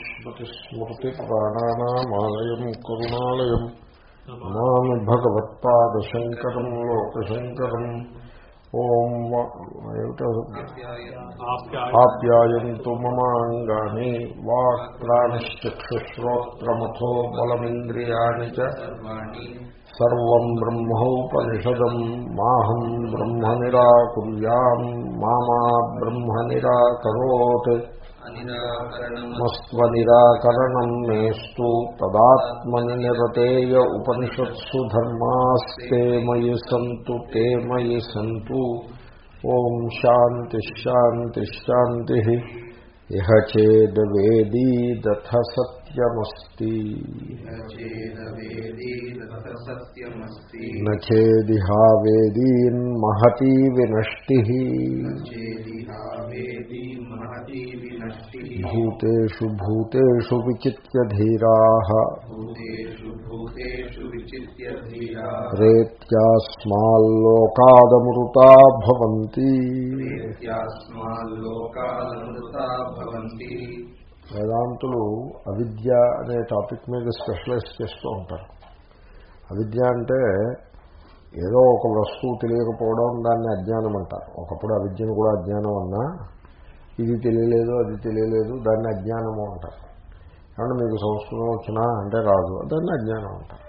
श्रुतिस्मृतिपुराणानामालयम् करुणालयम् नमामि भगवत्पादशङ्करम् लोकशङ्करम् ॐ आप्यायन्तु ममाङ्गानि वाक्प्राणश्चक्षुश्रोत्रमथो बलमिन्द्रियाणि च सर्वम् ब्रह्मोपनिषदम् माहम् ब्रह्म निराकुर्याम् मा ब्रह्म निराकरोत् मस्त्वनिराकरणम् मेस्तु तदात्मनि निरतेय उपनिषत्सु धर्मास्ते मयि सन्तु ते मयि सन्तु ॐ शान्तिश्शान्तिश्शान्तिः इह चेदवेदीदथ सत्यमस्ति సత్యమస్తి। నేదిహావేదీన్ మహతి వినష్టి। భూతేషు భూతేషు విచిత్యధీరా। రేత్యాస్మాల్లోకాదమృతా భవంతి। వేదాంతులు అవిద్య అనే టాపిక్ మీద స్పెషలైజ్ చేస్తూ ఉంటారు. అవిద్య అంటే ఏదో ఒక వస్తువు తెలియకపోవడం దాన్ని అజ్ఞానం అంటారు. ఒకప్పుడు అవిద్యను కూడా అజ్ఞానం అన్నా ఇది తెలియలేదు అది తెలియలేదు దాన్ని అజ్ఞానము అంటారు. కాబట్టి మీకు సంస్కృతం వచ్చినా అంటే రాదు దాన్ని అజ్ఞానం అంటారు.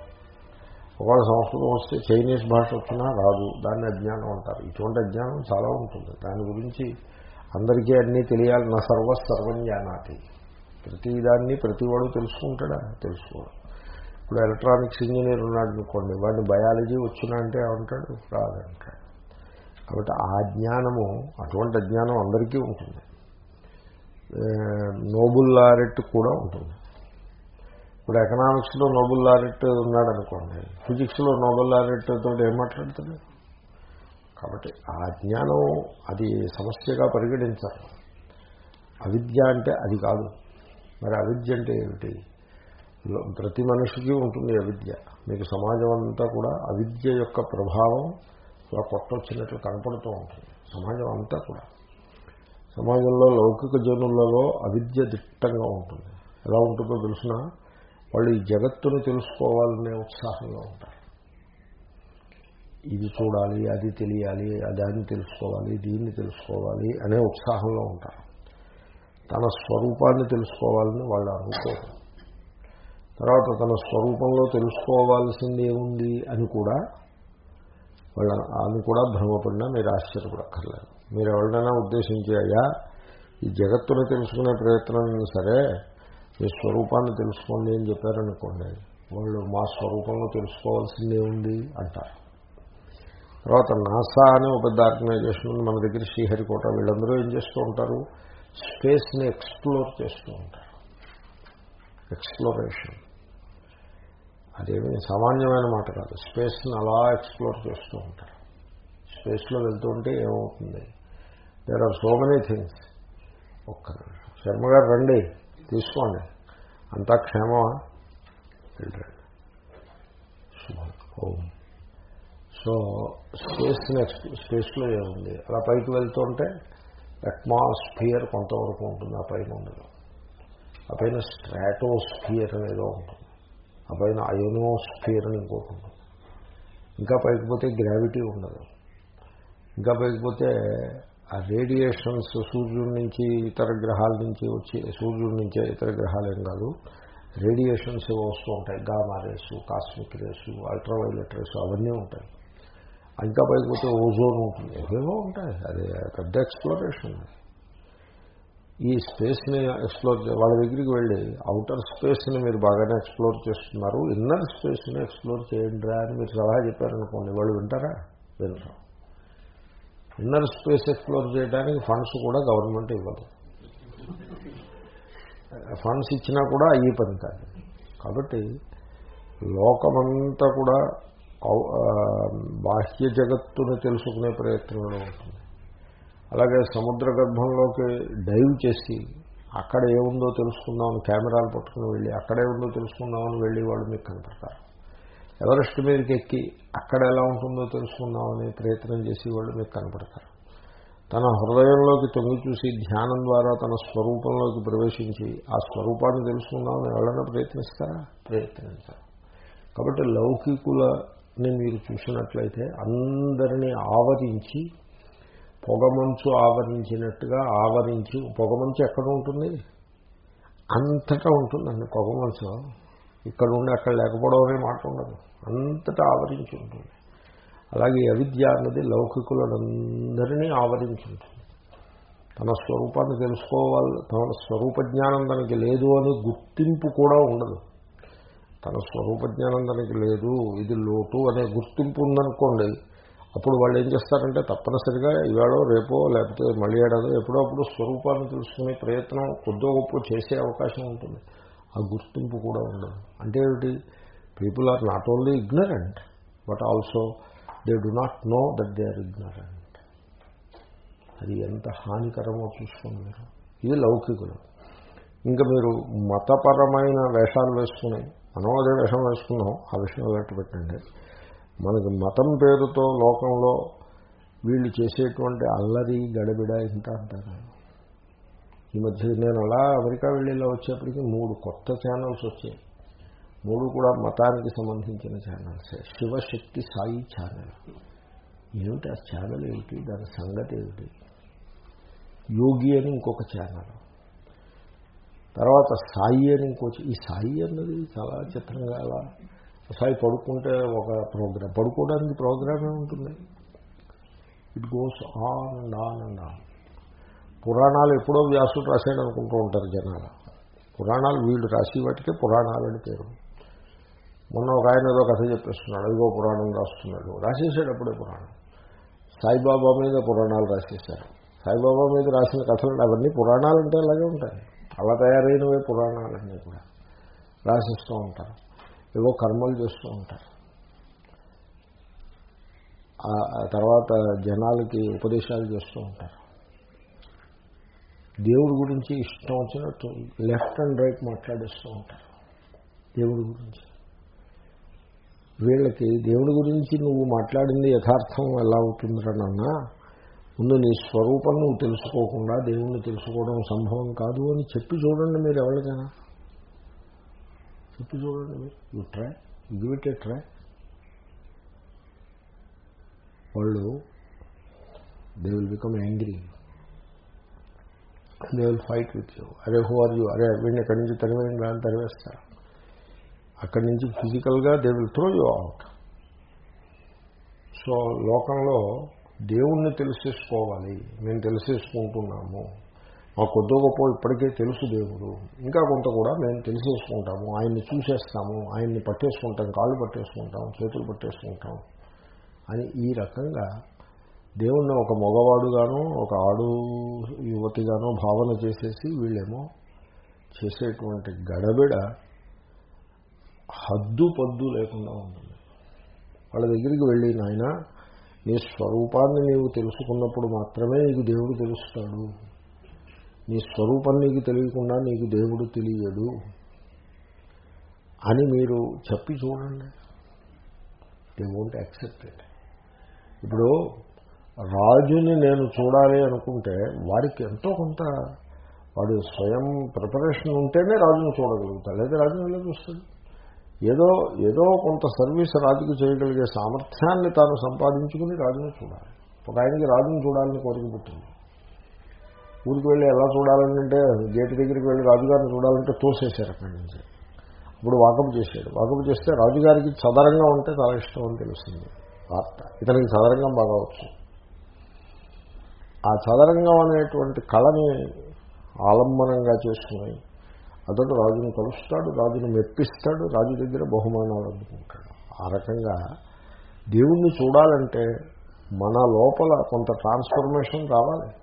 ఒకవేళ సంస్కృతం వస్తే చైనీస్ భాష వచ్చినా రాదు దాన్ని అజ్ఞానం అంటారు. ఇటువంటి అజ్ఞానం చాలా ఉంటుంది. దాని గురించి అందరికీ అన్నీ తెలియాలి నా సర్వ సర్వం జానాతి. ప్రతిదాన్ని ప్రతివాడు తెలుసుకుంటాడా తెలుసుకోడు. ఇప్పుడు ఎలక్ట్రానిక్స్ ఇంజనీర్ ఉన్నాడు అనుకోండి వాడిని బయాలజీ వచ్చినా అంటే ఏమంటాడు? రాదంటాడు. కాబట్టి ఆ జ్ఞానము అటువంటి అజ్ఞానం అందరికీ ఉంటుంది. నోబుల్ లారెట్ కూడా ఉంటుంది. ఇప్పుడు ఎకనామిక్స్లో నోబుల్ లారెట్ ఉన్నాడు అనుకోండి ఫిజిక్స్లో నోబుల్ లారెట్ తోటి ఏం మాట్లాడుతుంది కాబట్టి ఆ జ్ఞానం అది సమస్యగా పరిగణించాలి. అవిద్య అంటే అది కాదు. మరి అవిద్య అంటే ఏమిటి? ప్రతి మనిషికి ఉంటుంది అవిద్య. మీకు సమాజం అంతా కూడా అవిద్య యొక్క ప్రభావం ఇలా కొట్టొచ్చినట్లు కనపడుతూ ఉంటుంది. సమాజం అంతా కూడా. సమాజంలో లౌకిక జనులలో అవిద్య దిట్టంగా ఉంటుంది. ఎలా ఉంటుందో తెలిసిన వాళ్ళు ఈ జగత్తును తెలుసుకోవాలనే ఉత్సాహంలో ఉంటారు. ఇది చూడాలి అది తెలియాలి దాన్ని తెలుసుకోవాలి దీన్ని తెలుసుకోవాలి అనే ఉత్సాహంలో ఉంటారు. తన స్వరూపాన్ని తెలుసుకోవాలని వాళ్ళు అనుకోరు. తర్వాత తన స్వరూపంలో తెలుసుకోవాల్సింది ఏముంది అని కూడా వాళ్ళ అని కూడా భ్రమపడినా మీరు ఆశ్చర్యపడక్కర్లేదు. మీరు ఎవరినైనా ఉద్దేశించి అయ్యా ఈ జగత్తును తెలుసుకునే ప్రయత్నం సరే మీ స్వరూపాన్ని తెలుసుకోండి అని చెప్పారనుకోండి వాళ్ళు మా స్వరూపంలో తెలుసుకోవాల్సిందే ఉంది అంటారు. తర్వాత నాసా అనే ఒక పెద్ద ఆర్గనైజేషన్ ఉంది. మన దగ్గర శ్రీహరికోట వీళ్ళందరూ ఏం చేస్తూ ఉంటారు? స్పేస్ని ఎక్స్ప్లోర్ చేస్తూ ఉంటారు. ఎక్స్ప్లోరేషన్. అదేమి సామాన్యమైన మాట కాదు. స్పేస్ని అలా ఎక్స్ప్లోర్ చేస్తూ ఉంటారు. స్పేస్లో వెళ్తూ ఉంటే ఏమవుతుంది? There are so many things ఒక్క శర్మ గారు రండి తీసుకోండి. అంతా క్షేమమా? వెళ్ళండి. ఓం. సో స్పేస్ని స్పేస్లో ఏముంది? అలా పైకి వెళ్తూ ఉంటే అట్మాస్ఫియర్ కొంతవరకు ఉంటుంది ఆ పైన ఉండదు. ఆ పైన స్ట్రాటోస్ఫియర్ అనేదో ఉంటుంది. ఆ పైన అయోనోస్ఫియర్ అని ఇంకోటి ఉంటుంది. ఇంకా పైకి పోతే గ్రావిటీ ఉండదు. ఇంకా పైకి పోతే ఆ రేడియేషన్స్ సూర్యుడి నుంచి ఇతర గ్రహాల నుంచి వచ్చి సూర్యుడి నుంచే ఇతర గ్రహాలు ఏం కాదు. రేడియేషన్స్ వస్తూ ఉంటాయి. Gamma rays cosmic rays ultraviolet rays అవన్నీ ఉంటాయి. ఇంకా పైకి పోతే ఓజోన్ ఉంటుంది. ఏవేవో ఉంటాయి. అది పెద్ద ఎక్స్ప్లోరేషన్ ఈ స్పేస్ని ఎక్స్ప్లోర్ వాళ్ళ దగ్గరికి వెళ్ళి అవుటర్ స్పేస్ని మీరు బాగానే ఎక్స్ప్లోర్ చేస్తున్నారు. ఇన్నర్ స్పేస్ని ఎక్స్ప్లోర్ చేయండి అని మీరు సలహా చెప్పారనుకోండి వాళ్ళు వింటారా? వినరు. ఇన్నర్ స్పేస్ ఎక్స్ప్లోర్ చేయడానికి ఫండ్స్ కూడా గవర్నమెంట్ ఇవ్వదు. ఫండ్స్ ఇచ్చినా కూడా అయ్యి పని కాదు. కాబట్టి లోకమంతా కూడా బాహ్య జగత్తును తెలుసుకునే ప్రయత్నంలో ఉంటుంది. అలాగే సముద్ర గర్భంలోకి డైవ్ చేసి అక్కడ ఏముందో తెలుసుకుందామని కెమెరాలు పట్టుకుని వెళ్ళి అక్కడే ఉందో తెలుసుకుందామని వెళ్ళి వాళ్ళు మీకు కనపడతారు. ఎవరెస్ట్ మీదకి ఎక్కి అక్కడ ఎలా ఉంటుందో తెలుసుకుందామని ప్రయత్నం చేసి వాళ్ళు మీకు కనపడతారు. తన హృదయంలోకి తొంగి చూసి ధ్యానం ద్వారా తన స్వరూపంలోకి ప్రవేశించి ఆ స్వరూపాన్ని తెలుసుకుందామని ఎవరైనా ప్రయత్నిస్తారా? ప్రయత్నించారు. కాబట్టి లౌకికుల నేను మీరు చూసినట్లయితే అందరినీ ఆవరించి పొగమంచు ఆవరించినట్టుగా ఆవరించి పొగమంచు ఎక్కడ ఉంటుంది? అంతటా ఉంటుందండి పొగమంచు ఇక్కడ ఉండి అక్కడ లేకపోవడం అనే మాట ఉండదు. అంతటా ఆవరించి ఉంటుంది. అలాగే అవిద్య అన్నది లౌకికులందరినీ ఆవరించి ఉంటుంది. తన స్వరూపాన్ని తెలుసుకోవాలి తన స్వరూప జ్ఞానం తనకి లేదు అని గుర్తింపు కూడా ఉండదు. తన స్వరూప జ్ఞానం తనకి లేదు ఇది లోటు అనే గుర్తింపు ఉందనుకోండి అప్పుడు వాళ్ళు ఏం చేస్తారంటే తప్పనిసరిగా ఇవాళో రేపో లేకపోతే మళ్ళీ ఏడాదో ఎప్పుడో అప్పుడు స్వరూపాన్ని తెలుసుకునే ప్రయత్నం కొద్దో గొప్ప చేసే అవకాశం ఉంటుంది. ఆ గుర్తింపు కూడా ఉండదు. అంటే ఏమిటి? People are not only ignorant but also they do not know that they are ignorant అది ఎంత హానికరమో చూసుకోండి మీరు. ఇది లౌకికులు. ఇంకా మీరు మతపరమైన వేషాలు వేసుకుని మనం అదే వేషం వేసుకున్నాం. ఆ విషయం వెంట పెట్టండి. మనకి మతం పేరుతో లోకంలో వీళ్ళు చేసేటువంటి అల్లరి గడబిడ ఇంత అంటారు ఈ మధ్య నేను అలా అమెరికా వెళ్ళిలో వచ్చేప్పటికీ వచ్చేప్పటికి మూడు కొత్త ఛానల్స్ వచ్చాయి. మూడు కూడా మతానికి సంబంధించిన ఛానల్స్ శివశక్తి సాయి ఛానల్ ఏమిటి ఆ ఛానల్ ఏమిటి? దాని సంగతి ఏమిటి? యోగి అని ఇంకొక ఛానల్ తర్వాత సాయి అని ఇంకో ఈ సాయి అన్నది చాలా చిత్రంగా అలా సాయి పడుకుంటే ఒక ప్రోగ్రాం పడుకోవడానికి ప్రోగ్రామే ఉంటుంది. It goes on and on and on పురాణాలు ఎప్పుడో వ్యాసుడు రాశాడు అనుకుంటూ ఉంటారు జనాలు. పురాణాలు వీళ్ళు రాసి వాటికే పురాణాలు అని పేరు. మొన్న ఒక ఆయన ఏదో కథ చెప్పేస్తున్నాడు అదిగో పురాణం రాస్తున్నాడు. రాసేసాడు అప్పుడే పురాణం. సాయిబాబా మీద పురాణాలు రాసేశారు. సాయిబాబా మీద రాసిన కథలు అవన్నీ పురాణాలు అంటే అలాగే ఉంటాయి. అలా తయారైనవే పురాణాలన్నీ కూడా. రాసిస్తూ ఉంటారు. ఏవో కర్మలు చేస్తూ ఉంటారు. ఆ తర్వాత జనాలకి ఉపదేశాలు చేస్తూ ఉంటారు. దేవుడి గురించి ఇష్టం వచ్చినట్టు లెఫ్ట్ అండ్ రైట్ మాట్లాడిస్తూ ఉంటారు. దేవుడి గురించి. వీళ్ళకి దేవుడి గురించి నువ్వు మాట్లాడింది యథార్థం ఎలా అవుతుందనన్నా ముందు నీ స్వరూపం నువ్వు తెలుసుకోకుండా దేవుణ్ణి తెలుసుకోవడం సంభవం కాదు అని చెప్పి చూడండి మీరు ఎవరికైనా. చెప్పి చూడండి మీరు. You try give it try వాళ్ళు they will become angry they will fight with you అరే హో ఆర్ యూ అరే వీడిని ఎక్కడి నుంచి తరివేయండి అని తరివేస్తారు అక్కడి నుంచి ఫిజికల్గా they will throw you out so లోకంలో దేవుణ్ణి తెలిసేసుకోవాలి. మేము తెలిసేసుకుంటున్నాము. మా కొద్దో గొప్ప ఇప్పటికే తెలుసు దేవుడు. ఇంకా కొంత కూడా మేము తెలిసేసుకుంటాము. ఆయన్ని చూసేస్తాము. ఆయన్ని పట్టేసుకుంటాం. కాళ్ళు పట్టేసుకుంటాం. చేతులు పట్టేసుకుంటాం అని ఈ రకంగా దేవుణ్ణి ఒక మగవాడుగానో ఒక ఆడు యువతిగానో భావన చేసేసి వీళ్ళేమో చేసేటువంటి గడబిడ హద్దు పద్దు లేకుండా ఉంటుంది. వాళ్ళ దగ్గరికి వెళ్ళి నాయన నీ స్వరూపాన్ని నీవు తెలుసుకున్నప్పుడు మాత్రమే నీకు దేవుడు తెలుస్తాడు. నీ స్వరూపం నీకు తెలియకుండా నీకు దేవుడు తెలియడు అని మీరు చెప్పి చూడండి. దే వోంట్ యాక్సెప్ట్ ఇట్ ఇప్పుడు రాజుని నేను చూడాలి అనుకుంటే వారికి ఎంతో కొంత వాడు స్వయం ప్రిపరేషన్ ఉంటేనే రాజును చూడగలుగుతాడు. లేదా రాజును ఎలా చూస్తాడు? ఏదో ఏదో కొంత సర్వీస్ రాజుకు చేయగలిగే సామర్థ్యాన్ని తాను సంపాదించుకుని రాజును చూడాలి. ఒక ఆయనకి రాజును చూడాలని కోరిక పుట్టింది. ఊరికి వెళ్ళి ఎలా చూడాలంటే గేటు దగ్గరికి వెళ్ళి రాజుగారిని చూడాలంటే తోసేశారు అక్కడి నుంచి. ఇప్పుడు వాకపు చేశాడు. వాకపు చేస్తే రాజుగారికి సదరంగా ఉంటే చాలా ఇష్టం అని తెలుస్తుంది. వార్త. ఇతనికి చదరంగం బాగా వచ్చు. ఆ చదరంగం అనేటువంటి కళని ఆలంబనంగా చేసుకుని అతడు రాజుని కలుస్తాడు రాజుని మెప్పిస్తాడు రాజు దగ్గర బహుమానాలు అందుకుంటాడు. ఆ రకంగా దేవుణ్ణి చూడాలంటే మన లోపల కొంత ట్రాన్స్ఫర్మేషన్ రావాలి.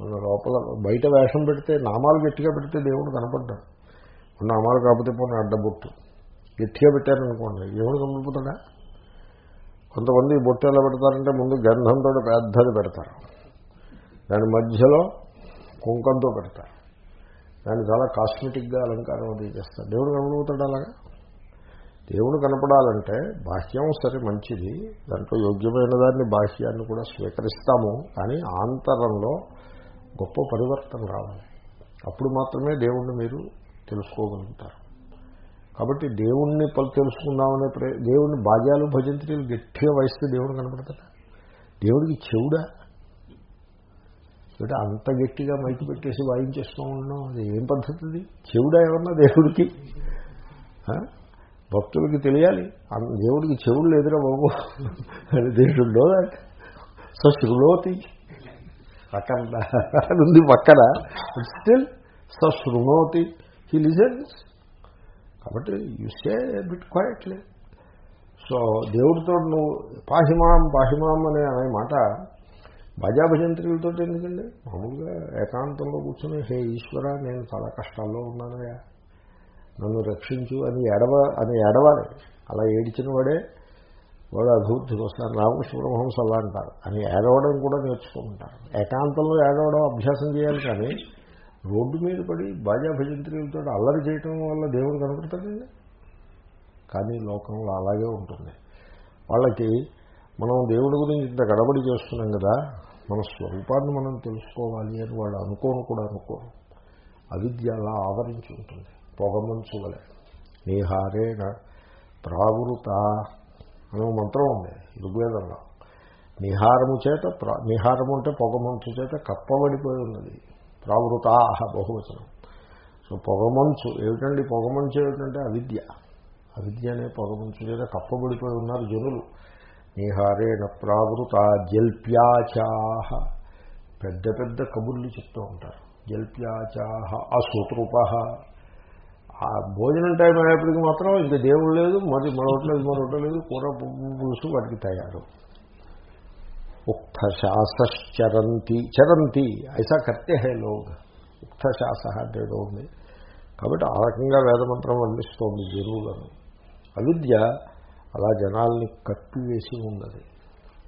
మన లోపల బయట వేషం పెడితే నామాలు గట్టిగా పెడితే దేవుడు కనపడ్డాడు. నామాలు కాకపోతే పోనీ అడ్డబొట్టు. గట్టిగా పెట్టారనుకోండి దేవుడు కనపడతాడా? కొంతమంది బొట్టు ఎలా పెడతారంటే ముందు గంధంతో పెద్దది పెడతారు. దాని మధ్యలో కుంకంతో పెడతారు. దాన్ని చాలా కాస్మెటిక్గా అలంకారం అది చేస్తారు. దేవుడు కనబడుతాడు అలాగా? దేవుడు కనపడాలంటే బాహ్యం సరే మంచిది. దాంట్లో యోగ్యమైన దాన్ని బాహ్యాన్ని కూడా స్వీకరిస్తాము. కానీ ఆంతరంలో గొప్ప పరివర్తన రావాలి. అప్పుడు మాత్రమే దేవుణ్ణి మీరు తెలుసుకోగలుగుతారు. కాబట్టి దేవుణ్ణి పలు తెలుసుకుందామనే ప్రే దేవుణ్ణి బాజాలు భజంత్రీలు గట్టిగా వయస్తే దేవుడు కనపడతాడు? దేవుడికి చెవుడా? అంటే అంత గట్టిగా మైకి పెట్టేసి వాయించేస్తూ ఉండడం అది ఏం పద్ధతిది? చెవుడా ఏమన్నా దేవుడికి? భక్తులకి తెలియాలి. దేవుడికి చెవుడు లేదురా బాబు. అని దేవుడు సశృణోతి. పక్కన అది ఉంది పక్కన. స్టిల్ శృణోతి హీ లిజన్స్ కాబట్టి యూసే బిట్ క్వైట్లీ సో దేవుడితో నువ్వు పాహిమాం పాహిమాం అనే అనే మాట భజాభజంత్రులతో ఎందుకండి? మామూలుగా ఏకాంతంలో కూర్చొని హే ఈశ్వర నేను చాలా కష్టాల్లో ఉన్నానయ్యా. నన్ను రక్షించు అని ఎడవ అని ఎడవాలి అలా ఏడిచిన వాడే వాడు అభివృద్ధికి వస్తారు రామకృష్ణ పరమహంస అలా అంటారు. అని ఏడవడం కూడా నేర్చుకుంటారు. ఏకాంతంలో ఏడవడం అభ్యాసం చేయాలి కానీ రోడ్డు మీద పడి బాజా భజంత్రులతో అల్లరి చేయటం వల్ల దేవుడు కనపడతాడండి? కానీ లోకంలో అలాగే ఉంటుంది. వాళ్ళకి మనం దేవుడి గురించి ఇంత గడబడి చేస్తున్నాం కదా మన స్వరూపాన్ని మనం తెలుసుకోవాలి అని వాళ్ళు అనుకోను కూడా అనుకోరు. అవిద్య అలా ఆవరించి ఉంటుంది. పొగమంచు వలె. నీహారేణ ప్రావృత అనే మంత్రం ఉంది ఋగ్వేదంలో. నిహారము చేత నిహారము అంటే పొగమంచు చేత కప్పబడిపోయి ఉన్నది. ప్రావృతాహ బహువచనం. సో పొగమంచు ఏమిటండి? పొగమంచు ఏమిటంటే అవిద్య. అవిద్య అనే పొగమంచు చేత కప్పబడిపోయి ఉన్నారు జనులు. నిహారేణ ప్రావృత జల్ప్యాచాహ. పెద్ద పెద్ద కబుర్లు చెప్తూ ఉంటారు. జల్ప్యాచాహ అసూతృప ఆ భోజనం టైం అయ్యేప్పటికి మాత్రం ఇంకా దేవుడు లేదు మరి మరొకటి మరొకటి లేదు కూర పులుసు వాటికి తయారు. ఉక్తశాసశ్చరంతి చరంతి ఐసా కర్తే హే లోగ్. ఉక్తశాస అంటే ఉంది. కాబట్టి ఆ రకంగా వేదమంత్రం వర్ణిస్తోంది జరువులను అవిద్య అలా జనాల్ని కప్పివేసి ఉన్నది.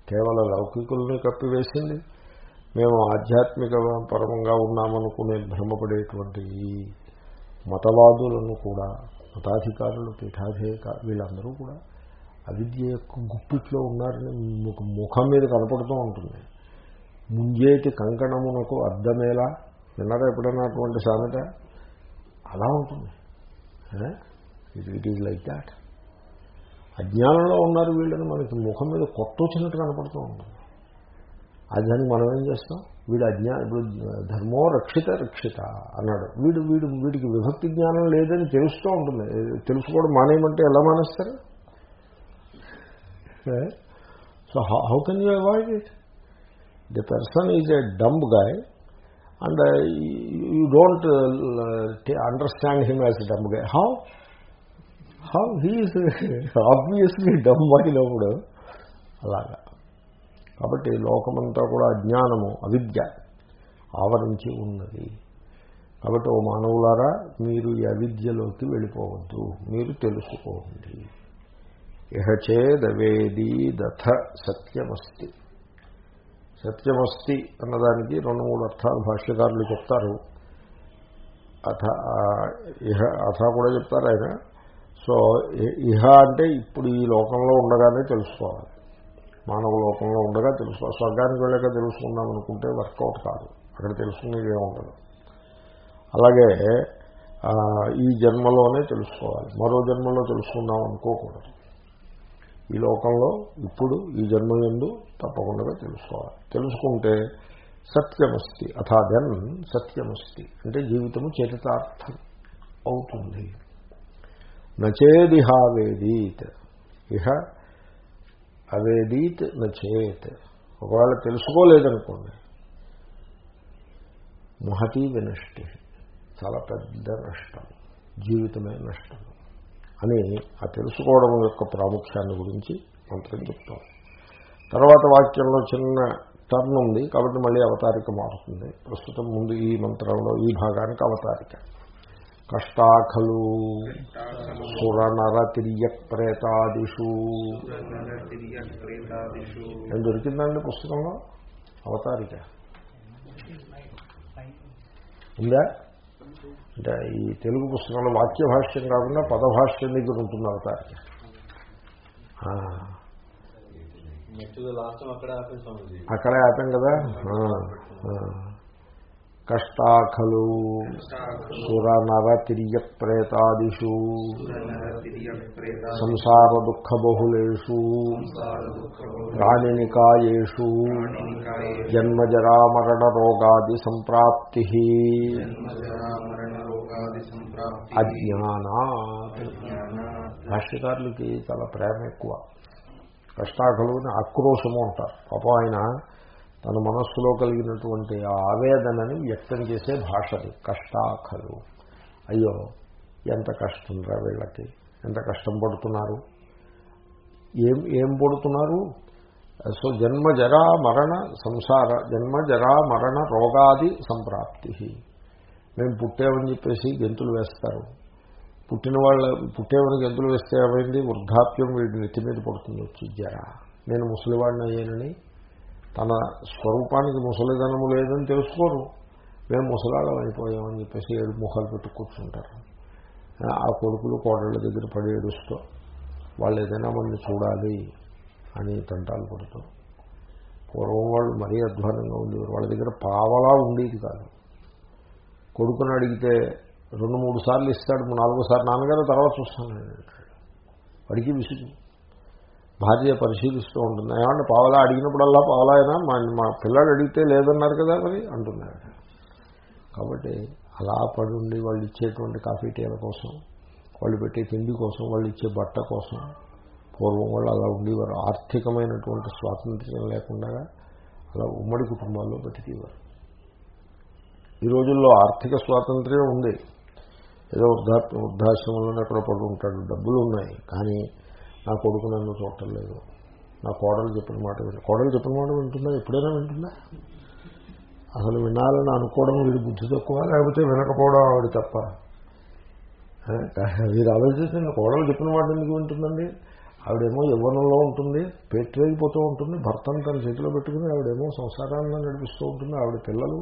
కేవలం లౌకికుల్ని కప్పివేసింది మేము ఆధ్యాత్మిక పరంగా ఉన్నామనుకునే భ్రమపడేటువంటి ఈ మతవాదులను కూడా మతాధికారులు పీఠాధిక వీళ్ళందరూ కూడా అవిద్య యొక్క గుప్పిట్లో ఉన్నారని ముఖం మీద కనపడుతూ ఉంటుంది. ముంజేటి కంకణమునకు అద్దమేలా? విన్నారా ఎప్పుడైనా అటువంటి సామెత? అలా ఉంటుంది. It it is like that అజ్ఞానంలో ఉన్నారు వీళ్ళని మనకి ముఖం మీద కొత్త వచ్చినట్టు కనపడుతూ ఉంటుంది అది దానికి మనం ఏం చేస్తాం? వీడు అజ్ఞా ఇప్పుడు ధర్మో రక్షిత రక్షిత అన్నాడు. వీడు వీడు వీడికి విభక్తి జ్ఞానం లేదని తెలుస్తూ ఉంటుంది. తెలుసుకోవడం మానేయమంటే ఎలా మానేస్తారు? So how can you avoid it? The person is a dumb guy and you don't understand him as dumb guy. How? How he's obviously dumb అయినప్పుడు అలాగా. కాబట్టి లోకమంతా కూడా అజ్ఞానము అవిద్య ఆవరించి ఉన్నది. కాబట్టి ఓ మానవులారా మీరు ఈ అవిద్యలోకి వెళ్ళిపోవద్దు. మీరు తెలుసుకోండి. ఇహ చేదవేదీ దథ సత్యమస్తి. సత్యమస్తి అన్నదానికి రెండు మూడు అర్థాలు భాష్యకారులు చెప్తారు. అథ ఇహ అథ కూడా చెప్తారు ఆయన. సో ఇహ అంటే ఇప్పుడు ఈ లోకంలో ఉండగానే తెలుసుకోవాలి. మానవ లోకంలో ఉండగా తెలుసుకోవాలి స్వర్గానికి వెళ్ళాక తెలుసుకుందాం అనుకుంటే వర్కౌట్ కాదు. అక్కడ తెలుసుకునేది ఉండదు. అలాగే ఈ జన్మలోనే తెలుసుకోవాలి. మరో జన్మలో తెలుసుకుందాం అనుకోకూడదు. ఈ లోకంలో ఇప్పుడు ఈ జన్మ ఎందు తప్పకుండా తెలుసుకోవాలి. తెలుసుకుంటే సత్యమస్తి. అథా దెన్ సత్యమస్తి. అంటే జీవితము చరితార్థం అవుతుంది. నచేదిహావేదీత్ ఇహ అవేదీత్ నచేత్. ఒకవేళ తెలుసుకోలేదనుకోండి. మహతీ వినష్టి. చాలా పెద్ద నష్టం. జీవితమే నష్టం. అని ఆ తెలుసుకోవడం యొక్క ప్రాముఖ్యాన్ని గురించి మంత్రం చెప్తాం. తర్వాత వాక్యంలో చిన్న టర్న్ ఉంది. కాబట్టి మళ్ళీ అవతారిక మారుతుంది. ప్రస్తుతం ముందు ఈ మంత్రంలో ఈ భాగానికి అవతారిక. కష్టాఖలు సురనర తిరియక్ ప్రేతాదిషు ప్రేతాదిషు ఏం దొరికిందండి పుస్తకంలో? అవతారిక. ఉందా? అంటే ఈ తెలుగు పుస్తకంలో వాక్య భాష్యం కాకుండా పదభాష్యం దగ్గర ఉంటుంది అవతారికి. అక్కడే ఆపాం కదా? ఆ, ఆ. కష్టాఖలు సుర నర ప్రేతాదిషు సంసార దుఃఖ బహుళేషు ప్రాణినికాయేషు. జన్మజరామరణ రోగాది సంప్రాప్తి. అజ్ఞానా. భాష్యకారులకి చాలా ప్రేమ ఎక్కువ. కష్టాకలుని ఆక్రోశము అంటారు. పాపం ఆయన తన మనస్సులో కలిగినటువంటి ఆ ఆవేదనని వ్యక్తం చేసే భాషది కష్టాకలు అయ్యో ఎంత కష్టం రా వీళ్ళకి. ఎంత కష్టం పడుతున్నారు. ఏం ఏం పడుతున్నారు? సో జన్మ జరా మరణ సంసార జన్మ జరా మరణ రోగాది సంప్రాప్తి. మేము పుట్టామని చెప్పేసి గెంతులు వేస్తారు. పుట్టిన వాళ్ళ పుట్టేవని గెంతులు వేస్తే ఏమైంది? వృద్ధాప్యం వీడి నెత్తి మీద పడుతుంది వచ్చి జరా. నేను ముసలివాడిని అయ్యానని తన స్వరూపానికి ముసలిదనము లేదని తెలుసుకోరు. మేము ముసలాళ్ళం అయిపోయామని చెప్పేసి ఏడు ముఖాలు పెట్టు కూర్చుంటారు. ఆ కొడుకులు కోడళ్ళ దగ్గర పడి ఏడుస్తూ వాళ్ళు ఏదైనా మనల్ని చూడాలి అని తంటాలు పడుతూ. పూర్వం వాళ్ళు మరీ అధ్వానంగా ఉండేవారు. వాళ్ళ దగ్గర పావలా ఉండేది కాదు. కొడుకుని అడిగితే రెండు మూడు సార్లు ఇస్తాడు నాలుగోసారి సార్లు నాన్నగారు తర్వాత చూస్తాను నేను. వాడికి విసుగు. భార్య పరిశీలిస్తూ ఉంటుంది. ఏమంటే పావలా అడిగినప్పుడల్లా పావలా అయినా మా మా పిల్లాడు అడిగితే లేదన్నారు కదా మరి? అంటున్నాడు. కాబట్టి అలా పడి వాళ్ళు ఇచ్చేటువంటి కాఫీ టీల కోసం వాళ్ళు పెట్టే తిండి కోసం వాళ్ళు ఇచ్చే బట్ట కోసం పూర్వం వాళ్ళు అలా ఉండేవారు. ఆర్థికమైనటువంటి స్వాతంత్ర్యం లేకుండా అలా ఉమ్మడి కుటుంబాల్లో బతికేవారు. ఈ రోజుల్లో ఆర్థిక స్వాతంత్ర్యం ఉంది. ఏదో వృద్ధా వృద్ధాశ్రమంలో ఎక్కడ పడి ఉంటాడు. డబ్బులు ఉన్నాయి. కానీ నా కొడుకు నన్ను చూడటం లేదు నా కోడలు చెప్పిన మాట వింటు కోడలు చెప్పిన మాట వింటుందా? ఎప్పుడైనా వింటుందా? అసలు వినాలని అనుకోవడం వీడి బుద్ధి తక్కువ లేకపోతే వినకపోవడం ఆవిడ తప్ప. మీరు ఆలోచించండి కోడలు చెప్పిన మాట ఎందుకు వింటుందండి? ఆవిడేమో యవ్వనంలో ఉంటుంది పేట్రేగిపోతూ ఉంటుంది భర్తను తన చేతిలో పెట్టుకుని ఆవిడేమో సంసారాన్ని నడిపిస్తూ ఉంటుంది ఆవిడ పిల్లలు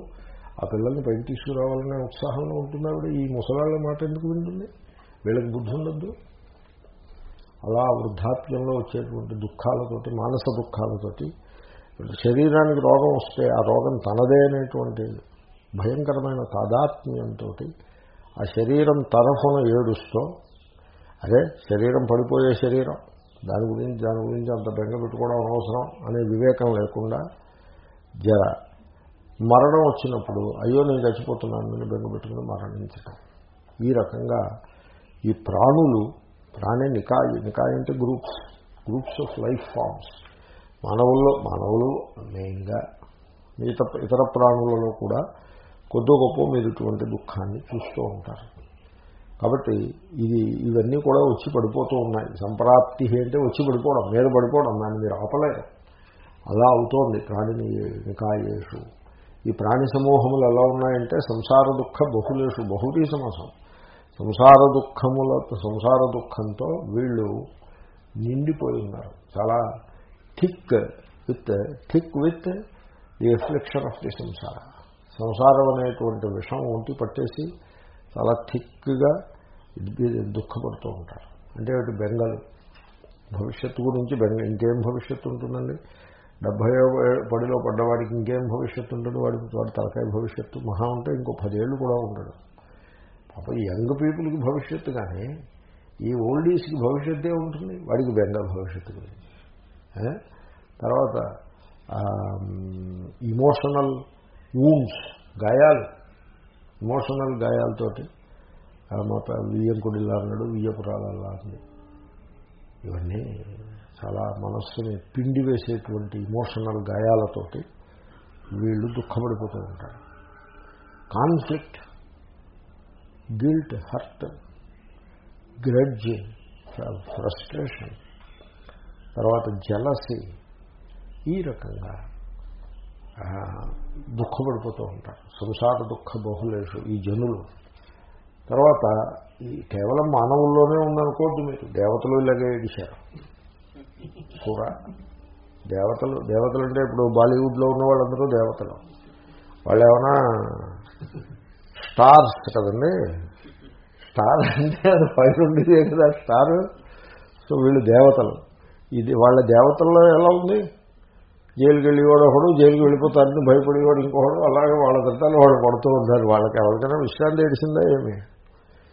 ఆ పిల్లల్ని పైకి తీసుకురావాలనే ఉత్సాహంలో ఉంటుంది ఆవిడ. ఈ ముసలాళ్ళ మాట ఎందుకు వింటుంది? వీళ్ళకి బుద్ధి ఉండద్దు. అలా వృద్ధాప్యంలో వచ్చేటువంటి దుఃఖాలతోటి మానస దుఃఖాలతోటి శరీరానికి రోగం వస్తే ఆ రోగం తనదే అనేటువంటి భయంకరమైన తాదాత్మ్యంతో ఆ శరీరం తరఫున ఏడుస్తూ అదే శరీరం పడిపోయే శరీరం దాని గురించి దాని గురించి అంత బెంగ పెట్టుకోవడం అనవసరం అనే వివేకం లేకుండా జర మరణం వచ్చినప్పుడు అయ్యో నేను చచ్చిపోతున్నాను అని బెంగ పెట్టుకుని మరణించటం. ఈ రకంగా ఈ ప్రాణులు ప్రాణి నికాయ నికాయ అంటే groups groups of life forms మానవుల్లో మానవులు మెయిన్గా మిగతా ఇతర ప్రాణులలో కూడా కొద్ది గొప్ప మీరు ఇటువంటి దుఃఖాన్ని చూస్తూ ఉంటారు. కాబట్టి ఇది ఇవన్నీ కూడా వచ్చి పడిపోతూ ఉన్నాయి. సంప్రాప్తి అంటే వచ్చి పడిపోవడం మీద పడిపోవడం దాన్ని మీరు ఆపలేరు. అలా అవుతోంది ప్రాణిని నికాయేషు. ఈ ప్రాణి సమూహములు ఎలా ఉన్నాయంటే సంసార దుఃఖ బహులేషు బహుళీ సమాసం సంసార దుఃఖముల సంసార దుఃఖంతో వీళ్ళు నిండిపోయి ఉన్నారు. చాలా thick with thick with the affliction of the సంసార. సంసారం అనేటువంటి విషం ఒంటి పట్టేసి చాలా థిక్గా దుఃఖపడుతూ ఉంటారు. అంటే వాటి బెంగలు. భవిష్యత్తు గురించి బెంగ ఇంకేం భవిష్యత్తు ఉంటుందండి? డెబ్భై పడిలో పడ్డవాడికి ఇంకేం భవిష్యత్తు ఉంటుంది వాడికి వాడి తలకాయ భవిష్యత్తు. మహా ఉంటే ఇంకో పదేళ్ళు కూడా ఉండడు. పాప యంగ్ పీపుల్కి భవిష్యత్తు కానీ ఈ ఓల్డీస్కి భవిష్యత్తే ఉంటుంది వాడికి బెంగ భవిష్యత్తు గురించి తర్వాత ఇమోషనల్ వూన్స్ గాయాలు. ఇమోషనల్ గాయాలతోటి ఆ, మా వియ్యంకుడిలా అన్నాడు వియ్యపురాలల్లా అంది ఇవన్నీ చాలా మనస్సుని పిండి వేసేటువంటి ఇమోషనల్ గాయాలతోటి వీళ్ళు దుఃఖపడిపోతూ ఉంటారు. Conflict guilt hurt grudge frustration తర్వాత జలసి ఈ రకంగా దుఃఖపడిపోతూ ఉంటారు. సంసార దుఃఖ బహుళేషు ఈ జనులు. తర్వాత ఈ కేవలం మానవుల్లోనే ఉందనుకోవద్దు మీరు. దేవతలు ఇలాగే ఏడిశారు కూడా దేవతలు దేవతలు అంటే ఇప్పుడు బాలీవుడ్లో ఉన్న వాళ్ళందరూ దేవతలు. వాళ్ళు ఏమైనా స్టార్స్ కదండి. స్టార్ అంటే అది పైన ఉండేదే కదా స్టార్? సో వీళ్ళు దేవతలు. ఇది వాళ్ళ దేవతల్లో ఎలా ఉంది? జైలుకి వెళ్ళేవాడు ఒకడు జైలుకి వెళ్ళిపోతారని భయపడేవాడు ఇంకొకడు అలాగే వాళ్ళ దత్తాలు వాళ్ళు పడుతూ ఉంటారు వాళ్ళకి ఎవరికైనా విశ్రాంతి ఏడిసిందా ఏమి?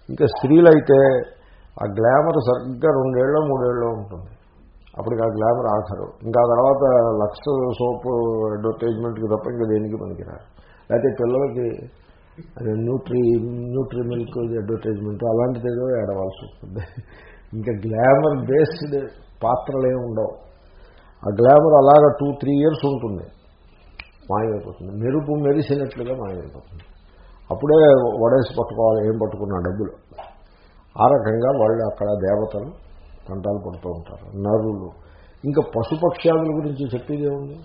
ఇంకా స్త్రీలు అయితే ఆ గ్లామర్ సరిగ్గా రెండేళ్ళు మూడేళ్ళు ఉంటుంది. అప్పటికి ఆ గ్లామర్ ఆఖరు. ఇంకా తర్వాత లక్ష సోపు అడ్వర్టైజ్మెంట్కి తప్ప ఇంకా దేనికి పనికిరారు లేకపోతే పిల్లలకి న్యూట్రీ న్యూట్రీ మిల్క్ అడ్వర్టైజ్మెంట్ అలాంటిది ఏదో ఏడవాల్సి వస్తుంది. ఇంకా గ్లామర్ బేస్డ్ పాత్రలు ఏమి ఉండవు. ఆ గ్లామర్ అలాగా టూ త్రీ ఇయర్స్ ఉంటుంది. మాయమైపోతుంది. మెరుపు మెరిసినట్లుగా మాయమైపోతుంది. అప్పుడే వడేసి పట్టుకోవాలి ఏం పట్టుకున్న డబ్బులు. ఆ రకంగా వాళ్ళు అక్కడ దేవతలు కంటాలు పడుతూ ఉంటారు నరులు. ఇంకా పశుపక్ష్యాదుల గురించి చెప్పేది ఏముంది?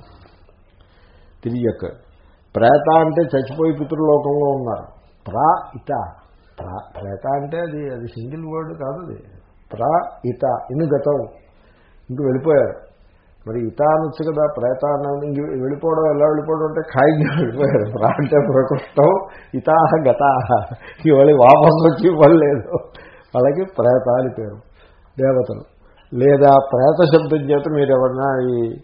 తిరియక ప్రేత అంటే చచ్చిపోయి పితృలోకంలో ఉన్నారు. ప్రా ఇత. ప్రా ప్రేత అంటే అది అది సింగిల్ వర్డ్ కాదు అది. ప్రా ఇత. ఇను గతం ఇంక వెళ్ళిపోయారు. మరి ఇత అనొచ్చు కదా ప్రేత అన్నది. ఇంక వెళ్ళిపోవడం ఎలా వెళ్ళిపోవడం అంటే ఖాయిగా వెళ్ళిపోయారు. ప్రా అంటే ప్రకృష్టం ఇతాహ గతాహ ఇవాళ వాపసు వచ్చి ఇవ్వలేదు. వాళ్ళకి ప్రేత అని పేరు. దేవతలు. లేదా ప్రేత శబ్దం చేత మీరు ఎవరన్నా ఈ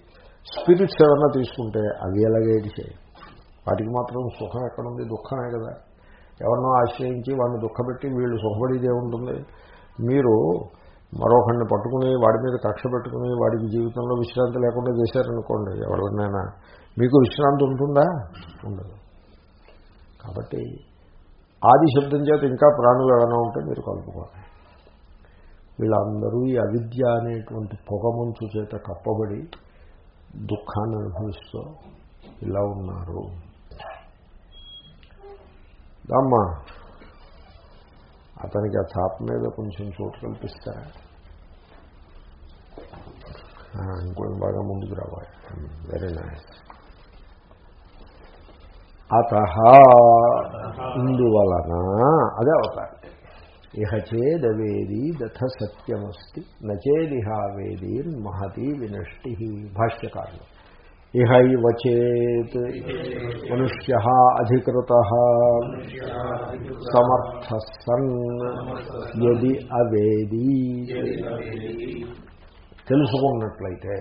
స్పిరిట్స్ ఎవరన్నా తీసుకుంటే అవి ఎలాగే చేయి వాటికి మాత్రం సుఖం ఎక్కడుంది? దుఃఖమే కదా. ఎవరినో ఆశ్రయించి వాడిని దుఃఖపెట్టి వీళ్ళు సుఖపడేదే ఉంటుంది. మీరు మరొకరిని పట్టుకుని వాడి మీద కక్ష పెట్టుకుని వాడికి జీవితంలో విశ్రాంతి లేకుండా చేశారనుకోండి ఎవరినైనా మీకు విశ్రాంతి ఉంటుందా? ఉండదు. కాబట్టి ఆది శబ్దం చేత ఇంకా ప్రాణులు ఏమైనా ఉంటే మీరు కలుపుకోవాలి. వీళ్ళందరూ ఈ అవిద్య అనేటువంటి పొగమంచు చేత కప్పబడి దుఃఖాన్ని అనుభవిస్తూ ఇలా ఉన్నారు. అమ్మా అతనికి ఆ చాప మీద కొంచెం చోటు కల్పిస్తారా? ఇంకొంచెం బాగా ముందుకు రావాలి. వెరీ నైస్ అత ఇందువలన అదే అవుతారు. ఇహ చేదవేది దథ సత్యమస్తి నచేదిహావేది మహతి వినష్టి భాష్యకారణం ఇహ చేత్ మనుష్య అధికృత సమర్థ సన్ ఎది అవేది. తెలుసుకున్నట్లయితే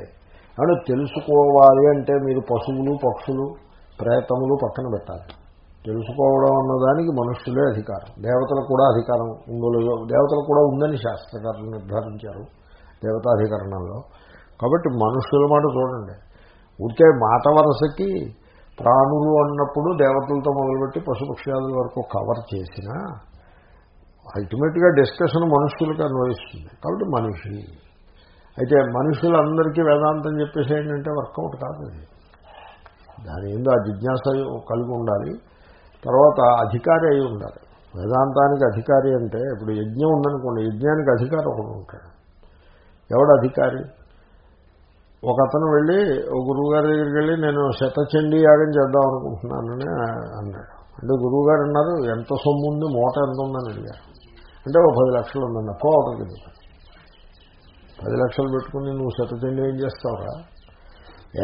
అని తెలుసుకోవాలి అంటే మీరు పశువులు పక్షులు ప్రయత్నములు పక్కన పెట్టాలి. తెలుసుకోవడం అన్నదానికి మనుష్యులే అధికారం. దేవతలకు కూడా అధికారం ఉందో దేవతలకు కూడా ఉందని శాస్త్రకారులు నిర్ధారించారు దేవతాధికరణంలో. కాబట్టి మనుష్యుల మాట చూడండి. ఊరికే మాట వరసకి ప్రాణులు అన్నప్పుడు దేవతలతో మొదలుపెట్టి పశుపక్ష్యాదుల వరకు కవర్ చేసిన అల్టిమేట్గా డిస్కషన్ మనుషులకు అన్వయిస్తుంది. కాబట్టి మనిషి. అయితే మనుషులందరికీ వేదాంతం చెప్పేసి ఏంటంటే వర్కౌట్ కాదు అది. దాని ఏందో ఆ జిజ్ఞాస కలిగి ఉండాలి. తర్వాత అధికారి అయి ఉండాలి. వేదాంతానికి అధికారి అంటే ఇప్పుడు యజ్ఞం ఉందనుకోండి యజ్ఞానికి అధికారి ఒకడు ఉంటాడు. ఎవడు అధికారి? ఒక అతను వెళ్ళి ఒక గురువుగారి దగ్గరికి వెళ్ళి నేను శతచండీ యాగం చేద్దాం అనుకుంటున్నానని అన్నాడు. అంటే గురువుగారు అన్నారు ఎంత సొమ్ము ఉంది మూట ఎంత ఉందని అడిగారు. అంటే ఒక పది లక్షలు ఉందన్న పో అవతలకి పది లక్షలు పెట్టుకుని నువ్వు శతచండీ ఏం చేస్తావురా?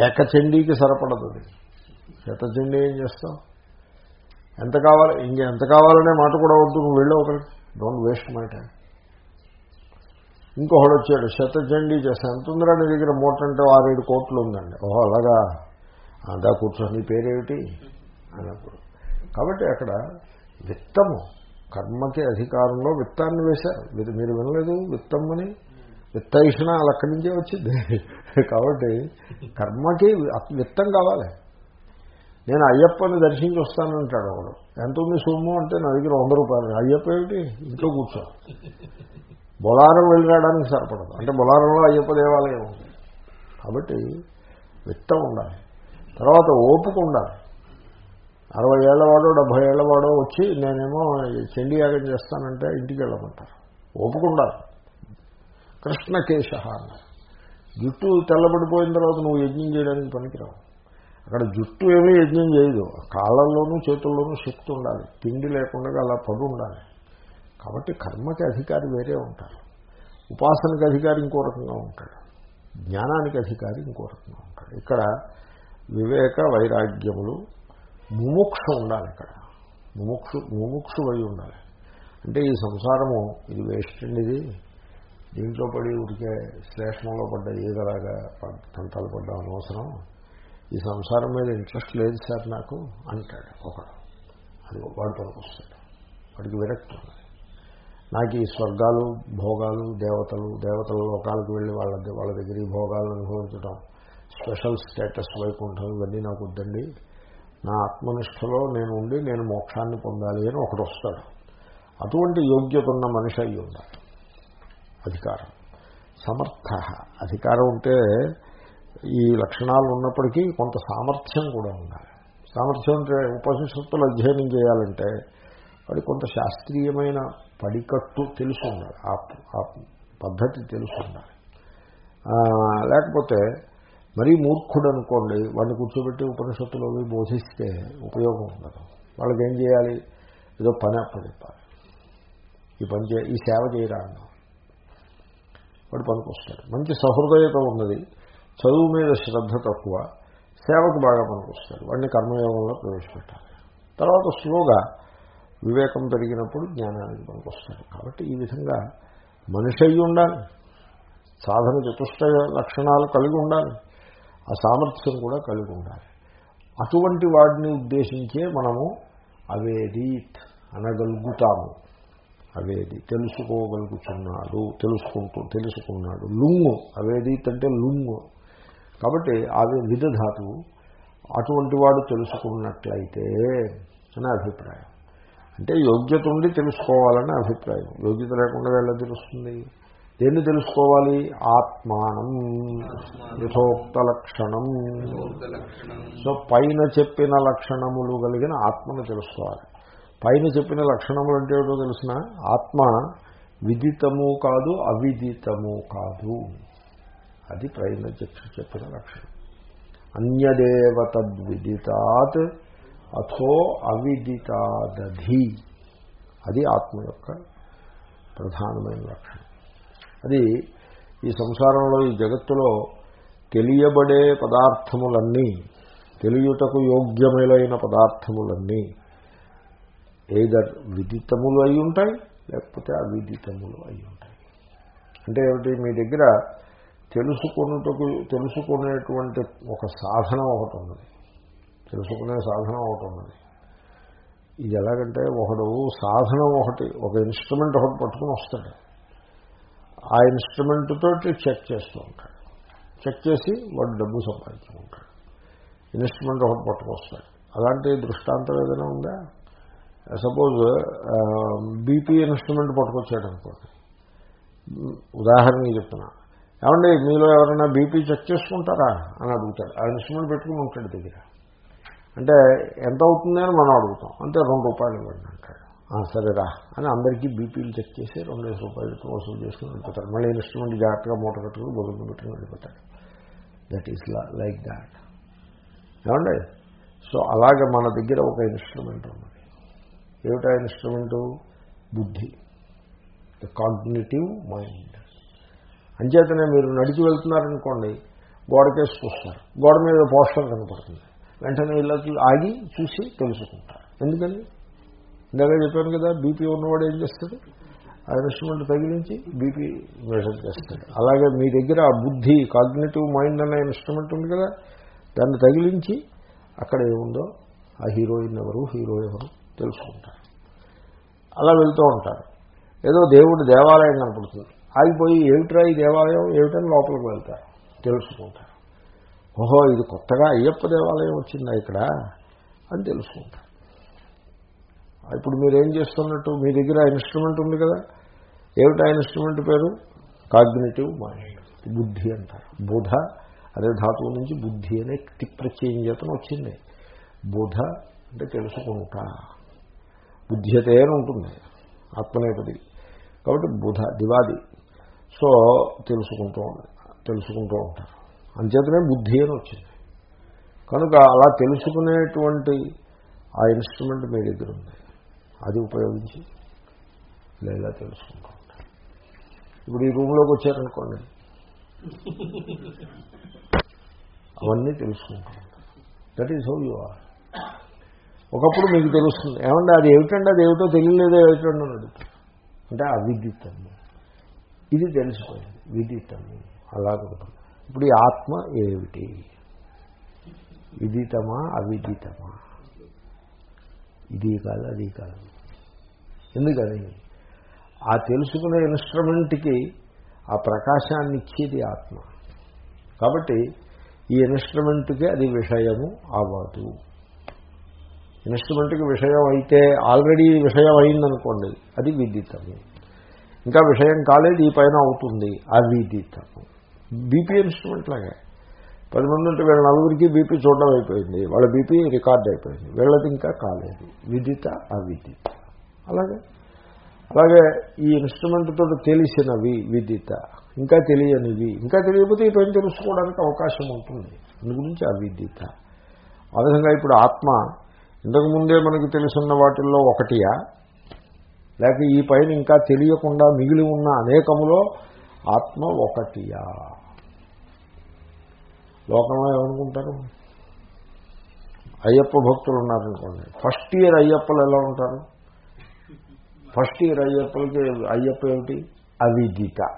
ఏకచండీకి సరిపడదు అది. శతచండీ ఏం చేస్తావు? ఎంత కావాలి ఇంకెంత కావాలనే మాట కూడా వద్దు నువ్వు వెళ్ళి ఒకరికి. డోంట్ వేస్ట్ మై టైం ఇంకొకడు వచ్చాడు శతచండీ చేస్తా. ఎంత ఉందిరా నీ దగ్గర మూట అంటే ఆరేడు కోట్లు ఉందండి ఓహో అలాగా? అందా కూర్చొని నీ పేరేమిటి? అన్నప్పుడు. కాబట్టి అక్కడ విత్తము కర్మకి అధికారంలో విత్తాన్ని వేశారు. మీరు మీరు వినలేదు? విత్తం అని విత్తైషణ అక్కడి నుంచే వచ్చింది. కాబట్టి కర్మకి విత్తం కావాలి. నేను అయ్యప్పని దర్శించి వస్తానంటాడు ఒకడు. ఎంత ఉంది సొమ్ము? అంటే నా దగ్గర వంద రూపాయలు. అయ్యప్ప ఏమిటి? ఇంట్లో కూర్చో. బొలారం వెళ్ళి రావడానికి సరిపడదు. అంటే బొలారంలో అయ్యప్ప దేవాలయం ఉంది. కాబట్టి విత్తం ఉండాలి. తర్వాత ఓపిక ఉండాలి. అరవై ఏళ్ళవాడో డెబ్భై ఏళ్ళవాడో వచ్చి నేనేమో చండీ యాగం చేస్తానంటే ఇంటికి వెళ్ళమంటారు. ఓపిక ఉండాలి. కృష్ణకేశ అన్నారు. జుట్టు తెల్లబడిపోయిన తర్వాత నువ్వు యజ్ఞం చేయడానికి పనికిరావు. అక్కడ జుట్టు ఏమీ యజ్ఞం చేయదు. కాళ్ళల్లోనూ చేతుల్లోనూ శక్తి ఉండాలి. తిండి లేకుండా అలా పడు ఉండాలి కాబట్టి కర్మకి అధికారి వేరే ఉంటారు. ఉపాసనకి అధికారి ఇంకో రకంగా ఉంటాడు. జ్ఞానానికి అధికారి ఇంకో రకంగా ఉంటాడు. ఇక్కడ వివేక వైరాగ్యములు ముముక్ష ఉండాలి ఇక్కడ. ముముక్షు ముముక్షు అయి ఉండాలి. అంటే ఈ సంసారము ఇది వేస్ట్ అండి ఇది. దీంట్లో పడి ఉడికే శ్లేషణలో పడ్డ ఏదలాగా తంతాలు తంటాలు పడ్డ అనవసరం. ఈ సంసారం మీద ఇంట్రెస్ట్ లేదు సార్ నాకు అంటాడు ఒకడు. అది వాడు పనికొస్తాడు వాడికి విరక్తి నాకు ఈ స్వర్గాలు భోగాలు దేవతలు దేవతల లోకాలకు వెళ్ళి వాళ్ళ వాళ్ళ దగ్గర ఈ భోగాలను అనుభవించడం స్పెషల్ స్టేటస్ వైకుంఠం ఇవన్నీ నాకు వద్దండి. నా ఆత్మనిష్టలో నేను ఉండి నేను మోక్షాన్ని పొందాలి అని ఒకడు వస్తాడు. అటువంటి యోగ్యత ఉన్న మనిషి అయి ఉండాలి. అధికారం. సమర్థ. అధికారం ఉంటే ఈ లక్షణాలు ఉన్నప్పటికీ కొంత సామర్థ్యం కూడా ఉండాలి. సామర్థ్యం అంటే ఉపనిషత్తులు అధ్యయనం చేయాలంటే వాడు కొంత శాస్త్రీయమైన పడికట్టు తెలిసి ఆ పద్ధతి తెలిసి ఉండాలి లేకపోతే మరీ మూర్ఖుడు అనుకోండి వాడిని కూర్చోబెట్టి ఉపనిషత్తులు అవి బోధిస్తే ఉపయోగం ఉండదు. వాళ్ళకి ఏం చేయాలి? ఏదో పని అప్పచెప్పాలి. ఈ పని చే ఈ సేవ చేయరా అన్నాం వాడు పనికొస్తాడు. మంచి సహృదయత ఉన్నది. చదువు మీద శ్రద్ధ తక్కువ. సేవకు బాగా పనికొస్తాడు. వాడిని కర్మయోగంలో ప్రవేశపెట్టాలి. తర్వాత స్లోగా వివేకం పెరిగినప్పుడు జ్ఞానానికి పనికొస్తాడు కాబట్టి ఈ విధంగా మనిషి అయి ఉండాలి. సాధన చతుష్ట లక్షణాలు కలిగి ఉండాలి. ఆ సామర్థ్యం కూడా కలిగి ఉండాలి. అటువంటి వాడిని ఉద్దేశించే మనము అవేదీత్ అనగలుగుతాము. అవేది తెలుసుకోగలుగుతున్నాడు తెలుసుకుంటూ తెలుసుకున్నాడు. లుంగు అవేదీత్ అంటే లుంగు. కాబట్టి అవి విధధాతువు అటువంటి వాడు తెలుసుకున్నట్లయితే అనే అభిప్రాయం. అంటే యోగ్యత ఉండి తెలుసుకోవాలని అభిప్రాయం. యోగ్యత లేకుండా ఎలా తెలుస్తుంది? దేన్ని తెలుసుకోవాలి? ఆత్మానం. యథోక్త లక్షణం. సో పైన చెప్పిన లక్షణములు కలిగిన ఆత్మను తెలుసుకోవాలి. పైన చెప్పిన లక్షణములు అంటే ఏమిటో తెలిసిన? ఆత్మ విదితము కాదు అవిదితము కాదు. అది పైన చెప్పిన లక్షణం. అన్యదేవ తద్విదితాత్ అథో అవిదితాదధి. అది ఆత్మ యొక్క ప్రధానమైన లక్షణం. అది ఈ సంసారంలో ఈ జగత్తులో తెలియబడే పదార్థములన్నీ తెలియుటకు యోగ్యములైన పదార్థములన్నీ ఏదర్ విదితములు అయి ఉంటాయి లేకపోతే అవిదితములు అయి ఉంటాయి. అంటే ఏమిటి? మీ దగ్గర తెలుసుకున్నటకు తెలుసుకునేటువంటి ఒక సాధనం ఒకటి ఉన్నది. తెలుసుకునే సాధనం ఒకటి ఉన్నది. ఇది ఎలాగంటే ఒకడు సాధనం ఒకటి ఒక ఇన్స్ట్రుమెంట్ ఒకటి పట్టుకుని వస్తాడు. ఆ ఇన్స్ట్రుమెంట్ తోటి చెక్ చేస్తూ ఉంటాడు. చెక్ చేసి వాడు డబ్బు సంపాదించుకుంటాడు ఇన్స్ట్రుమెంట్ ఒకటి పట్టుకొస్తాడు అలాంటి దృష్టాంతం ఏదైనా ఉందా? సపోజ్ బీపీ ఇన్స్ట్రుమెంట్ పట్టుకొచ్చాడు అనుకోండి. ఉదాహరణకి చెప్తున్నా. ఏమండి మీలో ఎవరైనా బీపీ చెక్ చేసుకుంటారా? అని అడుగుతాడు. ఆ ఇన్స్ట్రుమెంట్ పెట్టుకుని ఉంటాడు దగ్గర. అంటే ఎంత అవుతుంది అని మనం అడుగుతాం. అంటే రెండు రూపాయలు ఇవ్వండి అంటాడు. సరేరా అని అందరికీ బీపీలు చెక్ చేసి రెండు వేల రూపాయలు వసూలు చేసుకుని వెళ్ళిపోతారు మళ్ళీ ఇన్స్ట్రుమెంట్ జాగ్రత్తగా మూట కట్టుకుని బొదులు పెట్టుకుని వెళ్ళిపోతాడు. దట్ ఈస్ లైక్ దాట్ ఏమండి? సో అలాగే మన దగ్గర ఒక ఇన్స్ట్రుమెంట్ ఉన్నది ఏమిటా ఇన్స్ట్రుమెంటు బుద్ధి. ద కాగ్నేటివ్ మైండ్ అంచేతనే మీరు నడిచి వెళ్తున్నారనుకోండి గోడకేసి చూస్తారు. గోడ మీద పోస్టర్ కనపడుతుంది. వెంటనే ఇలా ఆగి చూసి తెలుసుకుంటారు. ఎందుకని ఇందాక చెప్పాను కదా బీపీ ఉన్నవాడు ఏం చేస్తాడు? ఆ ఇన్స్ట్రుమెంట్ తగిలించి బీపీ మెజర్ చేస్తాడు. అలాగే మీ దగ్గర ఆ బుద్ధి కాగ్నేటివ్ మైండ్ అనే ఇన్స్ట్రుమెంట్ ఉంది కదా దాన్ని తగిలించి అక్కడ ఏముందో ఆ హీరోయిన్ ఎవరు హీరో ఎవరు తెలుసుకుంటారు. అలా వెళ్తూ ఉంటారు. ఏదో దేవుడి దేవాలయం కనపడుతుంది. ఆగిపోయి ఏమిట్రా ఈ దేవాలయం? ఏమిటని లోపలికి వెళ్తారు. తెలుసుకుంటారు. ఓహో ఇది కొత్తగా అయ్యప్ప దేవాలయం వచ్చిందా ఇక్కడ? అని తెలుసుకుంటారు ఇప్పుడు మీరేం చేస్తున్నట్టు? మీ దగ్గర ఇన్స్ట్రుమెంట్ ఉంది కదా? ఏమిటా ఇన్స్ట్రుమెంట్ పేరు? కాగ్నేటివ్ మైండ్ బుద్ధి అంటారు. బుధ అదే ధాతువు నుంచి బుద్ధి అనే తిప్రచేంజతను వచ్చింది. బుధ అంటే తెలుసుకుంటా. బుద్ధ్యతే అని ఉంటుంది. ఆత్మనేపది. కాబట్టి బుధ దివాది. సో తెలుసుకుంటూ తెలుసుకుంటూ ఉంటారు. అంచేతనే బుద్ధి అని వచ్చింది. కనుక అలా తెలుసుకునేటువంటి ఆ ఇన్స్ట్రుమెంట్ మీ దగ్గర ఉంది. అది ఉపయోగించి ఇలా ఇలా ఇప్పుడు ఈ రూమ్లోకి వచ్చారనుకోండి. అవన్నీ తెలుసుకుంటూ that is how you are ఒకప్పుడు మీకు తెలుస్తుంది. ఏమంటే అది ఏమిటంటే అది ఏమిటో తెలియలేదో ఏమిటండి అని అడుగుతారు. అంటే అవిదితము. ఇది తెలిసిపోయింది. విదితము. అలాగే ఉంటుంది ఇప్పుడు ఈ ఆత్మ ఏమిటి? విదితమా అవిదితమా? ఇది కాదు అది కాదు. ఎందుకని? ఆ తెలుసుకునే ఇన్స్ట్రుమెంట్కి ఆ ప్రకాశాన్ని ఇచ్చేది ఆత్మ. కాబట్టి ఈ ఇన్స్ట్రుమెంట్కి అది విషయము అవ్వదు. ఇన్స్ట్రుమెంట్కి విషయం అయితే ఆల్రెడీ విషయం అయిందనుకోండి అది విదితము. ఇంకా విషయం కాలేదు ఈ పైన అవుతుంది అవిదితము. బీపీ ఇన్స్ట్రుమెంట్ లాగే. పది మంది ఉంటే వీళ్ళ నలుగురికి బీపీ చూడడం అయిపోయింది. వాళ్ళ బీపీ రికార్డ్ అయిపోయింది. వీళ్ళది ఇంకా కాలేదు. విదిత అవిదిత. అలాగే? అలాగే ఈ ఇన్స్ట్రుమెంట్ తోటి తెలిసినవి విదిత ఇంకా తెలియనివి ఇంకా తెలియకపోతే ఈ పైన తెలుసుకోవడానికి అవకాశం ఉంటుంది. అందు గురించి అవిదిత. ఆ విధంగా ఇప్పుడు ఆత్మ ఇంతకుముందే మనకి తెలుసున్న వాటిల్లో ఒకటియా? లేక ఈ పైన ఇంకా తెలియకుండా మిగిలి ఉన్న అనేకములో ఆత్మ ఒకటియా? లోకంలో ఏమనుకుంటారు? అయ్యప్ప భక్తులు ఉన్నారనుకోండి. ఫస్ట్ ఇయర్ అయ్యప్పలు ఎలా ఉంటారు? ఫస్ట్ ఇయర్ అయ్యప్పలకి అయ్యప్ప ఏమిటి? అవిదిత.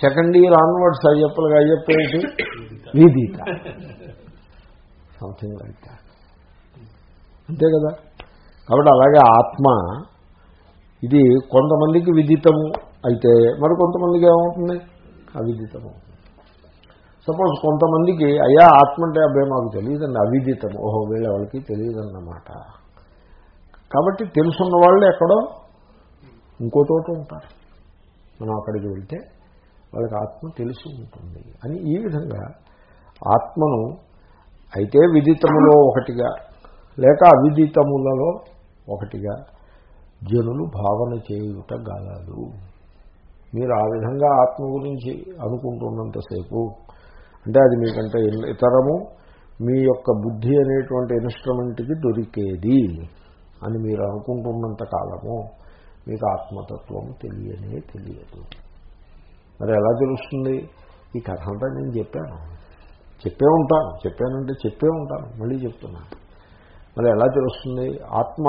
సెకండ్ ఇయర్ ఆన్వర్డ్స్ అయ్యప్పలకి అయ్యప్ప ఏమిటి? విదిత. సంథింగ్ లైక్ దాట్ అంతే కదా? కాబట్టి అలాగే ఆత్మ ఇది కొంతమందికి విదితము అయితే మరి కొంతమందికి ఏమవుతుంది? అవిదితము. సపోజ్ కొంతమందికి అయ్యా ఆత్మ అంటే అబ్బాయి మాకు తెలియదండి అవిదితం ఓహో వీళ్ళ వాళ్ళకి తెలియదన్నమాట. కాబట్టి తెలుసున్న వాళ్ళు ఎక్కడో ఇంకో చోట ఉంటారు. మనం అక్కడికి వెళ్తే వాళ్ళకి ఆత్మ తెలిసి ఉంటుంది. అని ఈ విధంగా ఆత్మను అయితే విదితములో ఒకటిగా లేక అవిదితములలో ఒకటిగా జనులు భావన చేయుట గలదు మీరు ఆ విధంగా ఆత్మ గురించి అనుకుంటున్నంతసేపు అంటే అది మీకంటే ఇతరము మీ యొక్క బుద్ధి అనేటువంటి ఇన్స్ట్రుమెంట్కి దొరికేది అని మీరు అనుకుంటున్నంత కాలము మీకు ఆత్మతత్వం తెలియనే తెలియదు. మరి ఎలా తెలుస్తుంది? ఈ కథ అంతా నేను చెప్పాను. చెప్పే ఉంటాను. చెప్పానంటే చెప్పే ఉంటాను. మళ్ళీ చెప్తున్నాను మరి ఎలా తెలుస్తుంది? ఆత్మ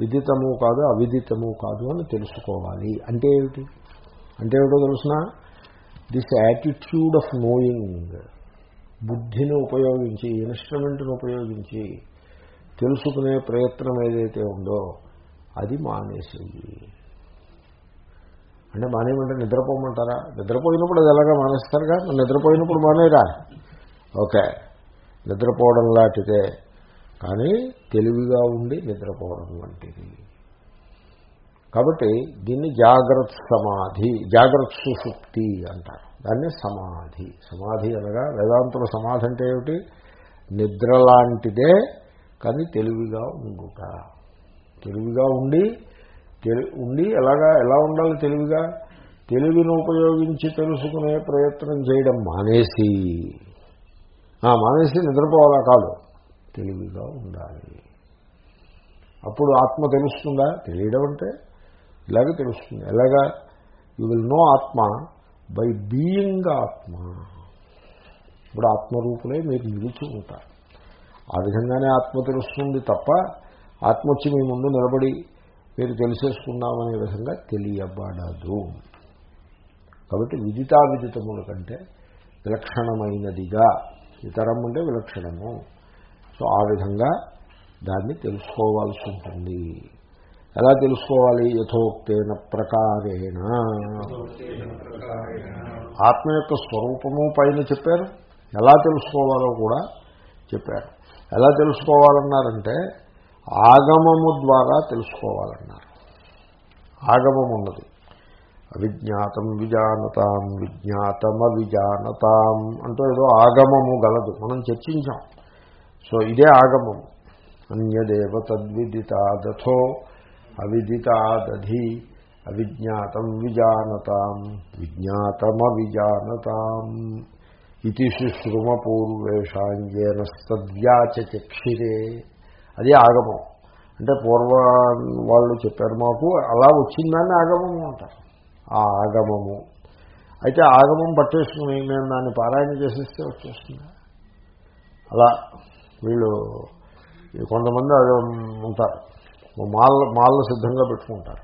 విదితము కాదు అవిదితము కాదు అని తెలుసుకోవాలి. అంటే ఏమిటి? అంటే ఏమిటో తెలుసిన దిస్ యాటిట్యూడ్ ఆఫ్ నోయింగ్ బుద్ధిని ఉపయోగించి ఇన్స్ట్రుమెంట్ని ఉపయోగించి తెలుసుకునే ప్రయత్నం ఏదైతే ఉందో అది మానేసేయి అంటే మానేయమంటే నిద్రపోమంటారా? నిద్రపోయినప్పుడు అది ఎలాగా మానేస్తారుగా నిద్రపోయినప్పుడు మానేరా? ఓకే. నిద్రపోవడం లాంటిదే. కానీ తెలివిగా ఉండి నిద్రపోవడం వంటిది. కాబట్టి దీన్ని జాగ్రత్త సమాధి జాగ్రత్త సుషుప్తి అంటారు. దాన్ని సమాధి. సమాధి అనగా వేదాంతుల సమాధి అంటే ఏమిటి? నిద్ర లాంటిదే కానీ తెలివిగా ఉండుట. తెలివిగా ఉండి ఉండి ఎలాగా ఎలా ఉండాలి తెలివిగా? తెలివిని ఉపయోగించి తెలుసుకునే ప్రయత్నం చేయడం మానేసి. మానేసి నిద్రపోవాలా కాదు. తెలివిగా ఉండాలి. అప్పుడు ఆత్మ తెలుస్తుందా? తెలియడం అంటే ఇలాగే తెలుస్తుంది. ఎలాగా? యూ విల్ నో ఆత్మ బై బీయింగ్ ఆత్మ. ఇప్పుడు ఆత్మరూపులే మీరు నిలిచి ఉంటారు. ఆ విధంగానే ఆత్మ తెలుస్తుంది తప్ప ఆత్మ వచ్చి మీ ముందు నిలబడి మీరు తెలిసేసుకున్నామనే విధంగా తెలియబడదు. కాబట్టి విదితా విదితముల కంటే విలక్షణమైనదిగా ఇతరం అంటే విలక్షణము. సో ఆ విధంగా దాన్ని తెలుసుకోవాల్సి ఉంటుంది. ఎలా తెలుసుకోవాలి? యథోక్తేన ప్రకారేణ. ఆత్మ యొక్క స్వరూపము పైన చెప్పారు. ఎలా తెలుసుకోవాలో కూడా చెప్పారు. ఎలా తెలుసుకోవాలన్నారంటే ఆగమము ద్వారా తెలుసుకోవాలన్నారు. ఆగమం ఉన్నది. అవిజ్ఞాతం విజానతాం విజ్ఞాతమ విజానతాం అంటూ ఏదో ఆగమము గలదు. మనం చర్చించాం. సో ఇదే ఆగమము. అన్యదేవ తద్విదితాదథో అవిదితాదధి అవిజ్ఞాతం విజానతాం విజ్ఞాతమ విజానతాం ఇది శుశ్రుమపూర్వేషాంగేనస్తద్వ్యాచక్షిరే అది ఆగమం. అంటే పూర్వ వాళ్ళు చెప్పారు మాకు అలా వచ్చిందని ఆగమము అంటారు. ఆ ఆగమము. అయితే ఆగమం పట్టేసుకుని నేను దాన్ని పారాయణ చేసేస్తే వచ్చేస్తుంది. అలా వీళ్ళు కొంతమంది అది ఉంటారు. మాల్ మాల్లో సిద్ధంగా పెట్టుకుంటారు.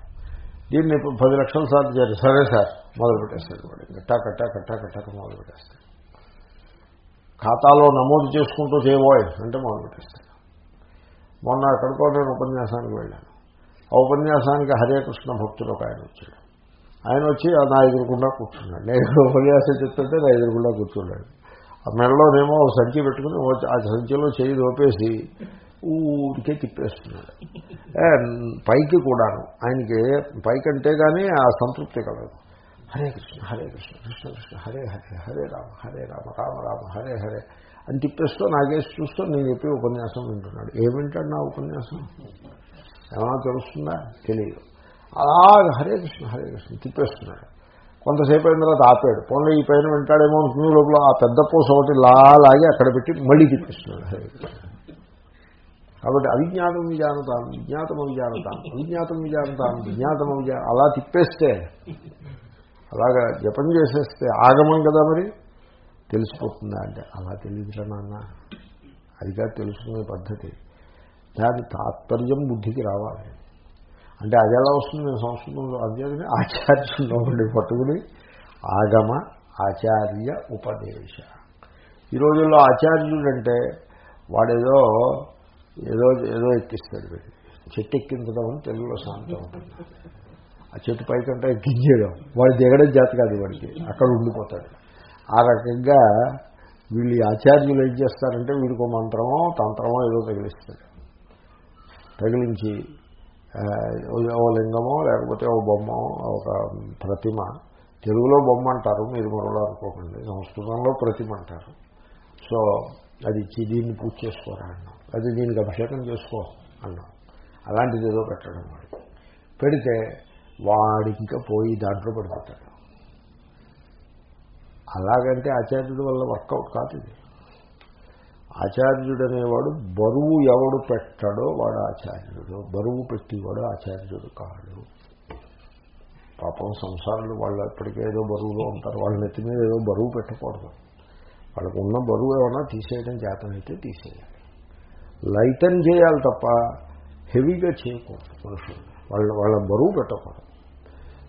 దీన్ని పది లక్షల సార్లు చేయాలి సరే సార్. మొదలు పెట్టేస్తాడు వాడు. కట్టా కట్టా కట్టా కట్టాక మొదలు పెట్టేస్తాడు ఖాతాలో నమోదు చేసుకుంటూ చేయబోయ్ అంటే మొదలు పెట్టేస్తాడు మొన్న ఎక్కడికో నేను ఉపన్యాసానికి వెళ్ళాను. ఆ ఉపన్యాసానికి హరే కృష్ణ భక్తుడు ఒక ఆయన వచ్చాడు. ఆయన వచ్చి నా ఎదురుకుండా కూర్చున్నాడు. నేను ఉపన్యాసం చెప్తుంటే నా ఎదురుకుండా కూర్చున్నాడు. ఆ మెడలోనేమో సంచి పెట్టుకుని ఆ సంచిలో చేయి దోపేసి ఊరికే తిప్పేస్తున్నాడు ఏ, పైకి కూడాను. ఆయనకి పైకి అంటే కానీ ఆ సంతృప్తి కలదు. హరే కృష్ణ హరే కృష్ణ కృష్ణ కృష్ణ హరే హరే హరే రామ హరే రామ రామ రామ హరే హరే అని తిప్పేస్తూ నాగేసి చూస్తూ నేను చెప్పి ఉపన్యాసం వింటున్నాడు. ఏమింటాడు నా ఉపన్యాసం? ఏమైనా తెలుస్తుందా? తెలియదు అలాగే హరే కృష్ణ హరే కృష్ణ తిప్పేస్తున్నాడు. కొంతసేపు అయిన తర్వాత ఆపాడు. పోన్లో ఈ పైన వింటాడేమో అనుకునే లోపల ఆ పెద్ద పూస ఒకటి లాగి అక్కడ పెట్టి మళ్ళీ తిప్పిస్తున్నాడు హరే కృష్ణ. కాబట్టి అవిజ్ఞాతం విజానతాం విజ్ఞాతం విజానతాం అవిజ్ఞాతం విజానతాం విజ్ఞాతం విజా అలా తిప్పేస్తే అలాగా జపం చేసేస్తే ఆగమం కదా మరి? తెలిసిపోతుందా అంటే అలా తెలియదురా నాన్న. అదిగా తెలుసుకునే పద్ధతి. దాని తాత్పర్యం బుద్ధికి రావాలి. అంటే అది ఎలా వస్తుంది? నేను సంస్కృతంలో అధ్యయని ఆచార్యంలో ఉండి పట్టుకుని ఆగమ ఆచార్య ఉపదేశ. ఈ రోజుల్లో ఆచార్యుడు అంటే వాడేదో ఏదో ఏదో ఎక్కిస్తాడు వీడు చెట్టు ఎక్కించడం అని తెలుగులో శాంతం ఉంటుంది. ఆ చెట్టు పైకంటే ఎక్కించేయడం వాడు దిగడం జాతి కాదు వాడికి. అక్కడ ఉండిపోతాడు. ఆ రకంగా వీళ్ళు ఆచార్యులు ఏం చేస్తారంటే వీడికి మంత్రమో తంత్రమో ఏదో తగిలిస్తాడు తగిలించి ఓ లింగమో లేకపోతే ఓ బొమ్మ ఒక ప్రతిమ. తెలుగులో బొమ్మ అంటారు మీరు మరొకరు అనుకోకండి. సంస్కృతంలో ప్రతిమ అంటారు. సో అది ఇచ్చి దీన్ని పూజ చేసుకోరా అన్నాం అది దీనికి అభిషేకం చేసుకో అన్నాం. అలాంటిది ఏదో పెట్టడం వాడు. పెడితే వాడి ఇంకా పోయి దాంట్లో పడిపోతాడు. అలాగంటే ఆచార్యుడి వల్ల వర్కౌట్ కాదు ఇది. ఆచార్యుడు అనేవాడు బరువు ఎవడు పెట్టాడో వాడు ఆచార్యుడు. బరువు పెట్టేవాడు ఆచార్యుడు కాడు. పాపం సంసారాలు వాళ్ళు ఎప్పటికేదో బరువులో ఉంటారు. వాళ్ళ నెత్తి మీద ఏదో బరువు పెట్టకూడదు. వాళ్ళకు ఉన్న బరువు ఏమైనా తీసేయడం చేతనైతే తీసేయాలి. లైటన్ చేయాలి తప్ప హెవీగా చేయకూడదు మనుషులు. వాళ్ళ వాళ్ళ బరువు పెట్టకూడదు.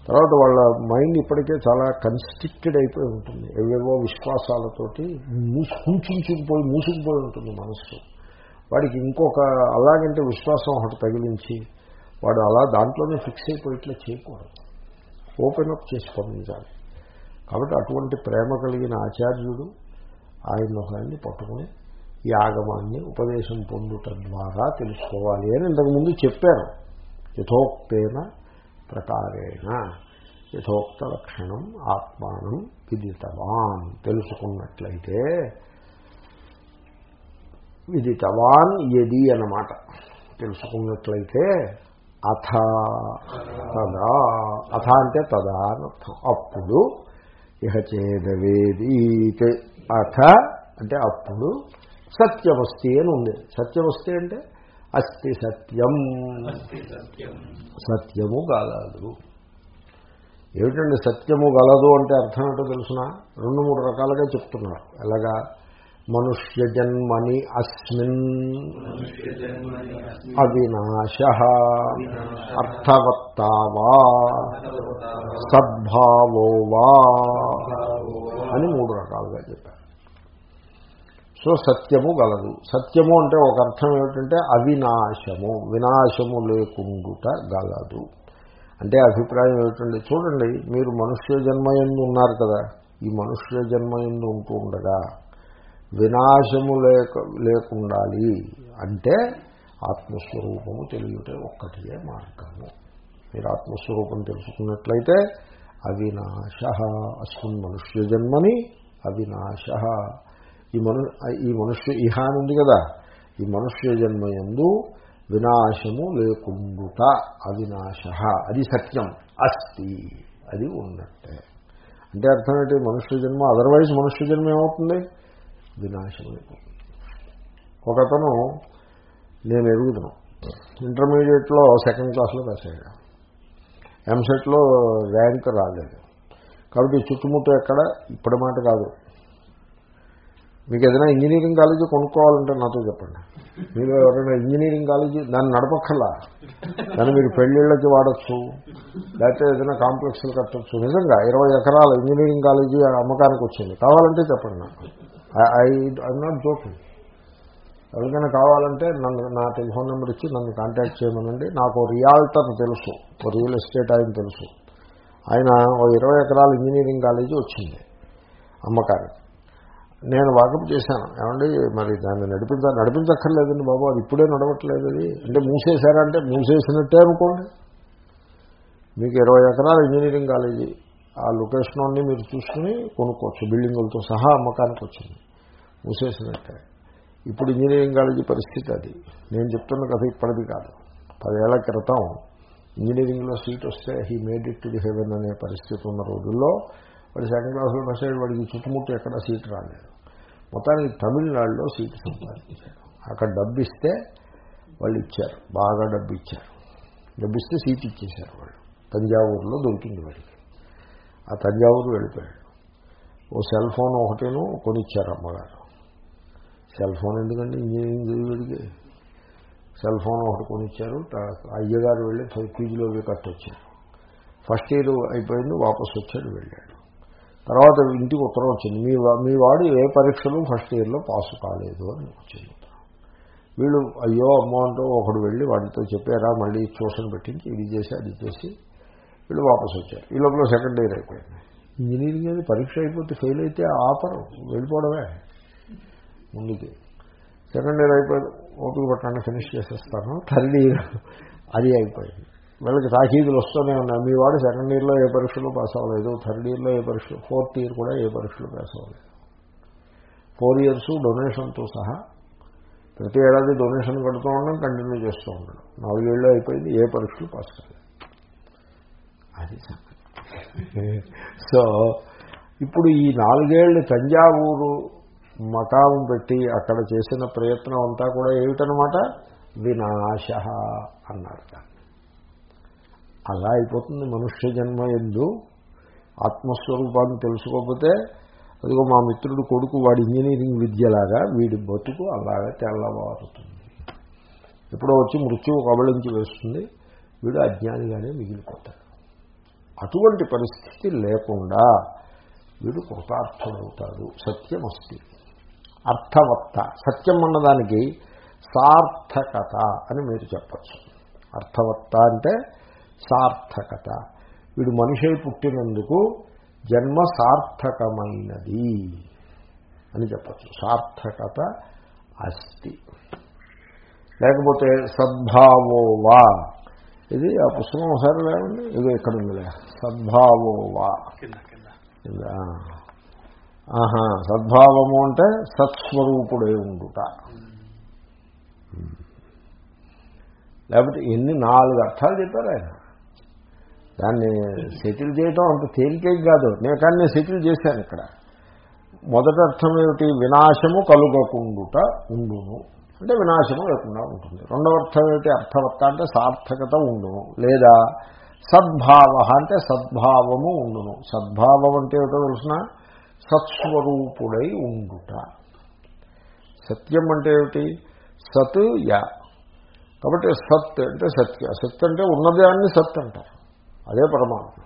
తర్వాత వాళ్ళ మైండ్ ఇప్పటికే చాలా కన్స్ట్రిక్టెడ్ అయిపోయి ఉంటుంది. ఎవేవో విశ్వాసాలతోటి మూసు కుంచుకుపోయి మూసుకుపోయి ఉంటుంది మనస్సు. వాడికి ఇంకొక అలాగంటే విశ్వాసం ఒకటి తగిలించి వాడు అలా దాంట్లోనే ఫిక్స్ అయిపోయిట్లా చేయకూడదు. ఓపెన్ అప్ చేసుకోవాలి కాబట్టి అటువంటి ప్రేమ కలిగిన ఆచార్యుడు ఆయన ఒకరిని పట్టుకుని ఈ ఆగమాన్ని ఉపదేశం పొందుట ద్వారా తెలుసుకోవాలి అని ఇంతకుముందు చెప్పారు. యథోక్తేన ప్రకారేణ యథోక్త లక్షణం ఆత్మానం విదితవాన్ తెలుసుకున్నట్లయితే విదితవాన్ యది అన్నమాట. తెలుసుకున్నట్లయితే అథ తదా అథ అంటే తదా అనర్థం అప్పుడు ఇహ చేదవేది అథ అంటే అప్పుడు సత్యవస్తి అని ఉంది. సత్యవస్తి అంటే అస్తి సత్యం. సత్యము గలదు ఏమిటండి సత్యము గలదు అంటే అర్థం ఏంటో తెలుసిన? రెండు మూడు రకాలుగా చెప్తున్నారు. ఎలాగా? మనుష్య జన్మని అస్మిన్ అవినాశ. అర్థవత్తావా. సద్భావో వా అని మూడు రకాలుగా చెప్పారు. సో సత్యము గలదు. సత్యము అంటే ఒక అర్థం ఏమిటంటే అవినాశము. వినాశము లేకుండుట గలదు. అంటే అభిప్రాయం ఏమిటండి చూడండి మీరు మనుష్య జన్మయందు ఉన్నారు కదా ఈ మనుష్య జన్మయందు ఉంటూ ఉండగా వినాశము లేక లేకుండాలి అంటే ఆత్మస్వరూపము తెలియటే ఒక్కటియే మార్గము. మీరు ఆత్మస్వరూపం తెలుసుకున్నట్లయితే అవినాశ అస్మిన్ మనుష్య జన్మని అవినాశ. ఈ మను ఈ మనుష్య ఇహ అని ఉంది కదా. ఈ మనుష్య జన్మయందు వినాశము లేకుండుట అవినాశ. అది సత్యం. అస్తి. అది ఉన్నట్టే. అంటే అర్థం ఏంటి? మనుష్య జన్మ అదర్వైజ్ మనుష్య జన్మ ఏమవుతుంది? వినాశం అయిపోతుంది ఒకతను నేను ఎదుగుతున్నాను ఇంటర్మీడియట్లో సెకండ్ క్లాస్లో పాస్ ఎంసెట్లో ర్యాంక్ రాలేదు. కాబట్టి చుట్టుముట్టు ఎక్కడ? ఇప్పటి మాట కాదు. మీకు ఏదైనా ఇంజనీరింగ్ కాలేజీ కొనుక్కోవాలంటే నాతో చెప్పండి. మీరు ఎవరైనా ఇంజనీరింగ్ కాలేజీ దాన్ని నడపక్కర్లా దాన్ని మీరు పెళ్ళిళ్ళకి వాడచ్చు. లేకపోతే ఏదైనా కాంప్లెక్స్లు కట్టచ్చు. నిజంగా ఇరవై ఎకరాల ఇంజనీరింగ్ కాలేజీ అమ్మకానికి వచ్చింది. కావాలంటే చెప్పండి నాకు. ఐ ఐ నాట్ జోకింగ్ ఎవరికైనా కావాలంటే నన్ను నా టెలిఫోన్ నెంబర్ ఇచ్చి నన్ను కాంటాక్ట్ చేయమనండి. నాకు రియాల్టర్ తెలుసు. రియల్ ఎస్టేట్ ఆయన తెలుసు. ఆయన ఓ ఇరవై ఎకరాల ఇంజనీరింగ్ కాలేజీ వచ్చింది అమ్మకానికి. నేను వాకప్ చేశాను. ఏమండి? మరి దాన్ని నడిపించ నడిపించక్కర్లేదండి బాబు. అది ఇప్పుడే నడవట్లేదు అది. అంటే మూసేశారంటే మూసేసినట్టే అనుకోండి. మీకు ఇరవై ఎకరాల ఇంజనీరింగ్ కాలేజీ. ఆ లొకేషన్ అన్ని మీరు చూసుకుని కొనుక్కోవచ్చు. బిల్డింగులతో సహా అమ్మకానికి వచ్చింది. మూసేసినట్టే. ఇప్పుడు ఇంజనీరింగ్ కాలేజీ పరిస్థితి అది. నేను చెప్తున్న కథ ఇప్పటిది కాదు. పదేళ్ళ క్రితం ఇంజనీరింగ్లో సీట్ వస్తే he made it to the heaven అనే పరిస్థితి ఉన్న రోజుల్లో వాడు సెకండ్ క్లాస్లో ఫస్ట్ అయ్యాడు వాడికి చుట్టుముట్టు ఎక్కడ సీట్ రాలేదు. మొత్తానికి తమిళనాడులో సీట్ సంపాదించాడు అక్కడ డబ్బు ఇస్తే వాళ్ళు ఇచ్చారు. బాగా డబ్బు ఇచ్చారు డబ్బు ఇస్తే సీట్ ఇచ్చేశారు వాళ్ళు. తంజావూరులో దొరికింది వాడికి. ఆ తంజావూరు వెళ్ళిపోయాడు. ఓ సెల్ ఫోన్ ఒకటేను కొనిచ్చారు అమ్మగారు. సెల్ ఫోన్ ఎందుకంటే ఇంజనీరింగ్ చదివేడికి సెల్ ఫోన్ ఒకటి కొనిచ్చారు. అయ్యగారు వెళ్ళి ఫీజులో కట్టొచ్చారు. ఫస్ట్ ఇయర్ అయిపోయింది వాపసు వచ్చాడు వెళ్ళాడు. తర్వాత ఇంటికి ఉత్తరం వచ్చింది మీ వా- మీ వాడు ఏ పరీక్షలు ఫస్ట్ ఇయర్లో పాస్ కాలేదు అని వచ్చింది. వీళ్ళు అయ్యో అమ్మో అంటూ ఒకడు వెళ్ళి వాడితో చెప్పారా మళ్ళీ ట్యూషన్ పెట్టించి ఇది చేసి అది చేసి వీళ్ళు వాపసు వచ్చారు. ఈ లోపల సెకండ్ ఇయర్ అయిపోయింది. ఇంజనీరింగ్ అనేది పరీక్ష అయిపోతే ఫెయిల్ అయితే ఆపరు వెళ్ళిపోవడమే ముందుకి సెకండ్ ఇయర్ అయిపోయింది ఓపిక పట్టండి ఫినిష్ చేసేస్తాను థర్డ్ ఇయర్ అది అయిపోయింది. వీళ్ళకి తాకీదులు వస్తూనే ఉన్నాయి. మీ వాడు సెకండ్ ఇయర్లో ఏ పరీక్షలో పాస్ అవ్వలేదు థర్డ్ ఇయర్లో ఏ పరీక్షలు ఫోర్త్ ఇయర్ కూడా ఏ పరీక్షలు పాస్ అవ్వలేదు. ఫోర్ ఇయర్స్ డొనేషన్తో సహా ప్రతి ఏడాది డొనేషన్ కడుతూ ఉండడం కంటిన్యూ చేస్తూ ఉండడం. నాలుగేళ్ళు అయిపోయింది ఏ పరీక్షలు పాస్ కాలేదు. అది సో ఇప్పుడు ఈ నాలుగేళ్ళు తంజావూరు మకాం పెట్టి అక్కడ చేసిన ప్రయత్నం అంతా కూడా ఏమిటనమాట వినాశ అన్నారు. దాన్ని అలా అయిపోతుంది మనుష్య జన్మ ఎందు ఆత్మస్వరూపాన్ని తెలుసుకోకపోతే అదిగో మా మిత్రుడు కొడుకు వాడి ఇంజనీరింగ్ విద్యలాగా వీడి బతుకు అలాగా తెల్లవారుతుంది. ఎప్పుడో వచ్చి మృత్యువు కబళించి వేస్తుంది వీడు అజ్ఞానిగానే మిగిలిపోతాడు. అటువంటి పరిస్థితి లేకుండా వీడు కృతార్థుడవుతాడు సత్యమస్తి. అర్థవత్త సత్యం అన్నదానికి సార్థకత అని మీరు చెప్పచ్చు. అర్థవత్త అంటే సార్థకత. వీడు మనిషి పుట్టినందుకు జన్మ సార్థకమైనది అని చెప్పచ్చు. సార్థకత అస్తి. లేకపోతే సద్భావో వా. ఇది ఆ పుస్తకం ఒకసారి లేవండి. ఇది ఇక్కడ ఉందిలే. సద్భావో వా. కింద కింద. ఇలా. ఆహా సద్భావము అంటే సత్స్వరూపుడై ఉండుట. లేకపోతే ఎన్ని నాలుగు అర్థాలు చెప్పారు ఆయన? దాన్ని సెటిల్ చేయటం అంత తేలికేది కాదు. నేను కానీ నేను సెటిల్ చేశాను ఇక్కడ. మొదటి అర్థం ఏమిటి? వినాశము కలుగకుండుట ఉండును. అంటే వినాశము లేకుండా ఉంటుంది. రెండవ అర్థం ఏమిటి? అర్థవత్త అంటే సార్థకత ఉండును. లేదా సద్భావ అంటే సద్భావము ఉండును. సద్భావం అంటే ఏమిటో తెలిసిన? సత్స్వరూపుడై ఉండుట. సత్యం అంటే ఏమిటి? సత్ యా. కాబట్టి సత్ అంటే సత్య. సత్ అంటే ఉన్నదాన్ని సత్ అంటారు. అదే పరమాత్మ.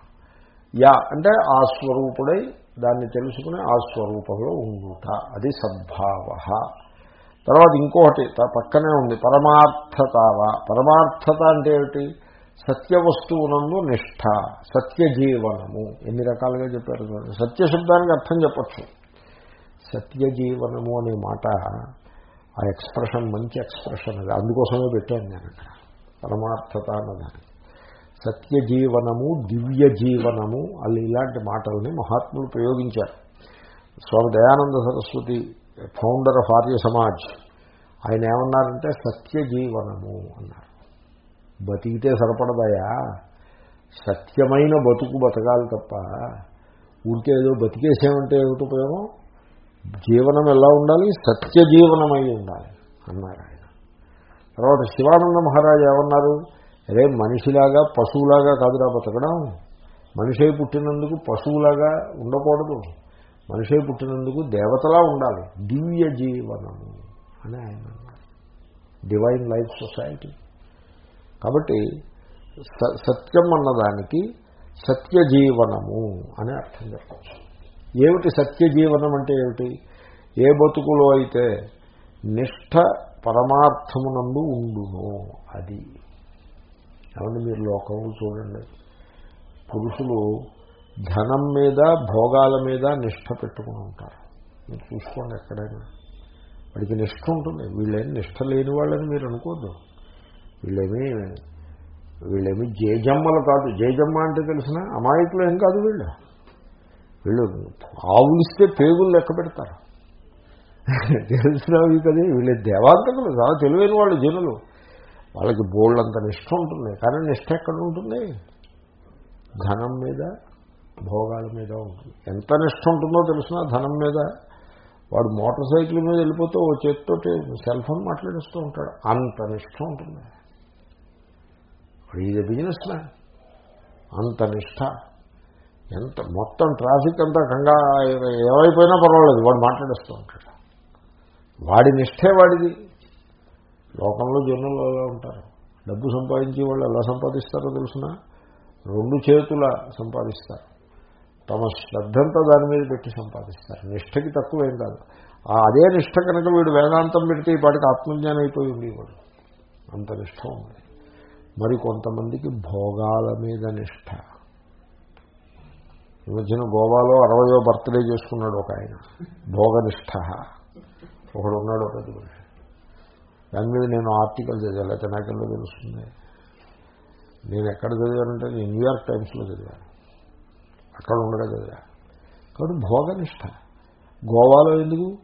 యా అంటే ఆ స్వరూపుడై దాన్ని తెలుసుకుని ఆ స్వరూపంలో ఉండుట. అది సద్భావ. తర్వాత ఇంకొకటి త- పక్కనే ఉంది పరమార్థతావ. పరమార్థత అంటే ఏమిటి? సత్య వస్తువునందు నిష్ఠ సత్య జీవనము. ఎన్ని రకాలుగా చెప్పారు చూడండి. సత్య శబ్దానికి అర్థం చెప్పచ్చు. సత్య జీవనము అనే మాట ఆ ఎక్స్ప్రెషన్ మంచి ఎక్స్ప్రెషన్ అది. అందుకోసమే పెట్టాను నేను అక్కడ పరమార్థత అన్నదాన్ని. సత్య జీవనము దివ్య జీవనము అల్లి ఇలాంటి మాటల్ని మహాత్ములు ప్రయోగించారు. స్వామి దయానంద సరస్వతి ఫౌండర్ ఆఫ్ ఆర్య సమాజ్ ఆయన ఏమన్నారంటే సత్య జీవనము అన్నారు. బతికితే సరిపడదయా? సత్యమైన బతుకు బతకాలి తప్ప ఊరికే ఏదో బతికేసేమంటే ఏమిటి ఉపయోగం? జీవనం ఎలా ఉండాలి? సత్య జీవనమై ఉండాలి అన్నారు ఆయన. తర్వాత శివానంద మహారాజు ఏమన్నారు? అరే మనిషిలాగా పశువులాగా కాదురా బతకడం. మనిషి పుట్టినందుకు పశువులాగా ఉండకూడదు. మనిషి పుట్టినందుకు దేవతలా ఉండాలి. దివ్య జీవనము అని ఆయన డివైన్ లైఫ్ సొసైటీ కాబట్టి స- సత్యం అన్నదానికి సత్యజీవనము అని అర్థం చెప్పచ్చు. ఏమిటి సత్యజీవనం అంటే ఏమిటి? ఏ బతుకులో అయితే నిష్ఠ పరమార్థమునందు ఉండును అది. ఏమంటే మీరు లోకంలో చూడండి. పురుషులు ధనం మీద భోగాల మీద నిష్ఠ పెట్టుకుని ఉంటారు. మీరు చూసుకోండి ఎక్కడైనా. వాడికి నిష్ట ఉంటుంది. వీళ్ళేమి నిష్ట లేని వాళ్ళని మీరు అనుకోద్దు. వీళ్ళేమీ వీళ్ళేమి జేజమ్మలు కాదు. జేజమ్మ అంటే తెలిసిన అమాయకులు ఏం కాదు వీళ్ళు. వీళ్ళు ఆవులిస్తే పేగులు లెక్క పెడతారు. తెలిసినవి కదా. వీళ్ళు దేవాంతకులు. చాలా తెలివైన వాళ్ళు జనులు. వాళ్ళకి బోళ్ళంత నిష్ఠ ఉంటుంది. కానీ నిష్ఠ ఎక్కడ ఉంటుంది? ధనం మీద భోగాల మీద ఉంటుంది. ఎంత నిష్ఠ ఉంటుందో తెలిసిన ధనం మీద. వాడు మోటార్ సైకిల్ మీద వెళ్ళిపోతూ ఓ చేతితోటి సెల్ ఫోన్ మాట్లాడిస్తూ ఉంటాడు. అంత నిష్ఠ ఉంటుంది. ఇది బిజినెస్ మ్యాన్. అంత నిష్ఠ. ఎంత మొత్తం ట్రాఫిక్ అంతా కంగా ఏమైపోయినా పర్వాలేదు. వాడు మాట్లాడేస్తూ ఉంటాడు. వాడి నిష్ఠే వాడిది. లోకంలో జనులు అలా ఉంటారు? డబ్బు సంపాదించే వాళ్ళు ఎలా సంపాదిస్తారో తెలిసిన? రెండు చేతుల సంపాదిస్తారు. తమ శ్రద్ధంతా దాని మీద పెట్టి సంపాదిస్తారు. నిష్టకి తక్కువేం కాదు. అదే నిష్ట కనుక వీడు వేదాంతం పెడితే వాటికి ఆత్మజ్ఞానం అయిపోయి ఉండేవాడు. అంత నిష్ట ఉంది. మరి కొంతమందికి భోగాల మీద నిష్ట. ఈ మధ్యన గోవాలో అరవయో బర్త్డే చేసుకున్నాడు ఒక ఆయన. భోగనిష్ట. ఒకడు ఉన్నాడు ఒక పెద్ద మనిషి. దాని మీద నేను ఆర్టికల్ చదివాను లేకపోతే నాకెల్లో తెలుస్తుంది. నేను ఎక్కడ చదివానంటే నేను న్యూయార్క్ టైమ్స్లో చదివాను. అక్కడ ఉండగా చదివా. కాబట్టి భోగనిష్ట. గోవాలో ఎందుకు?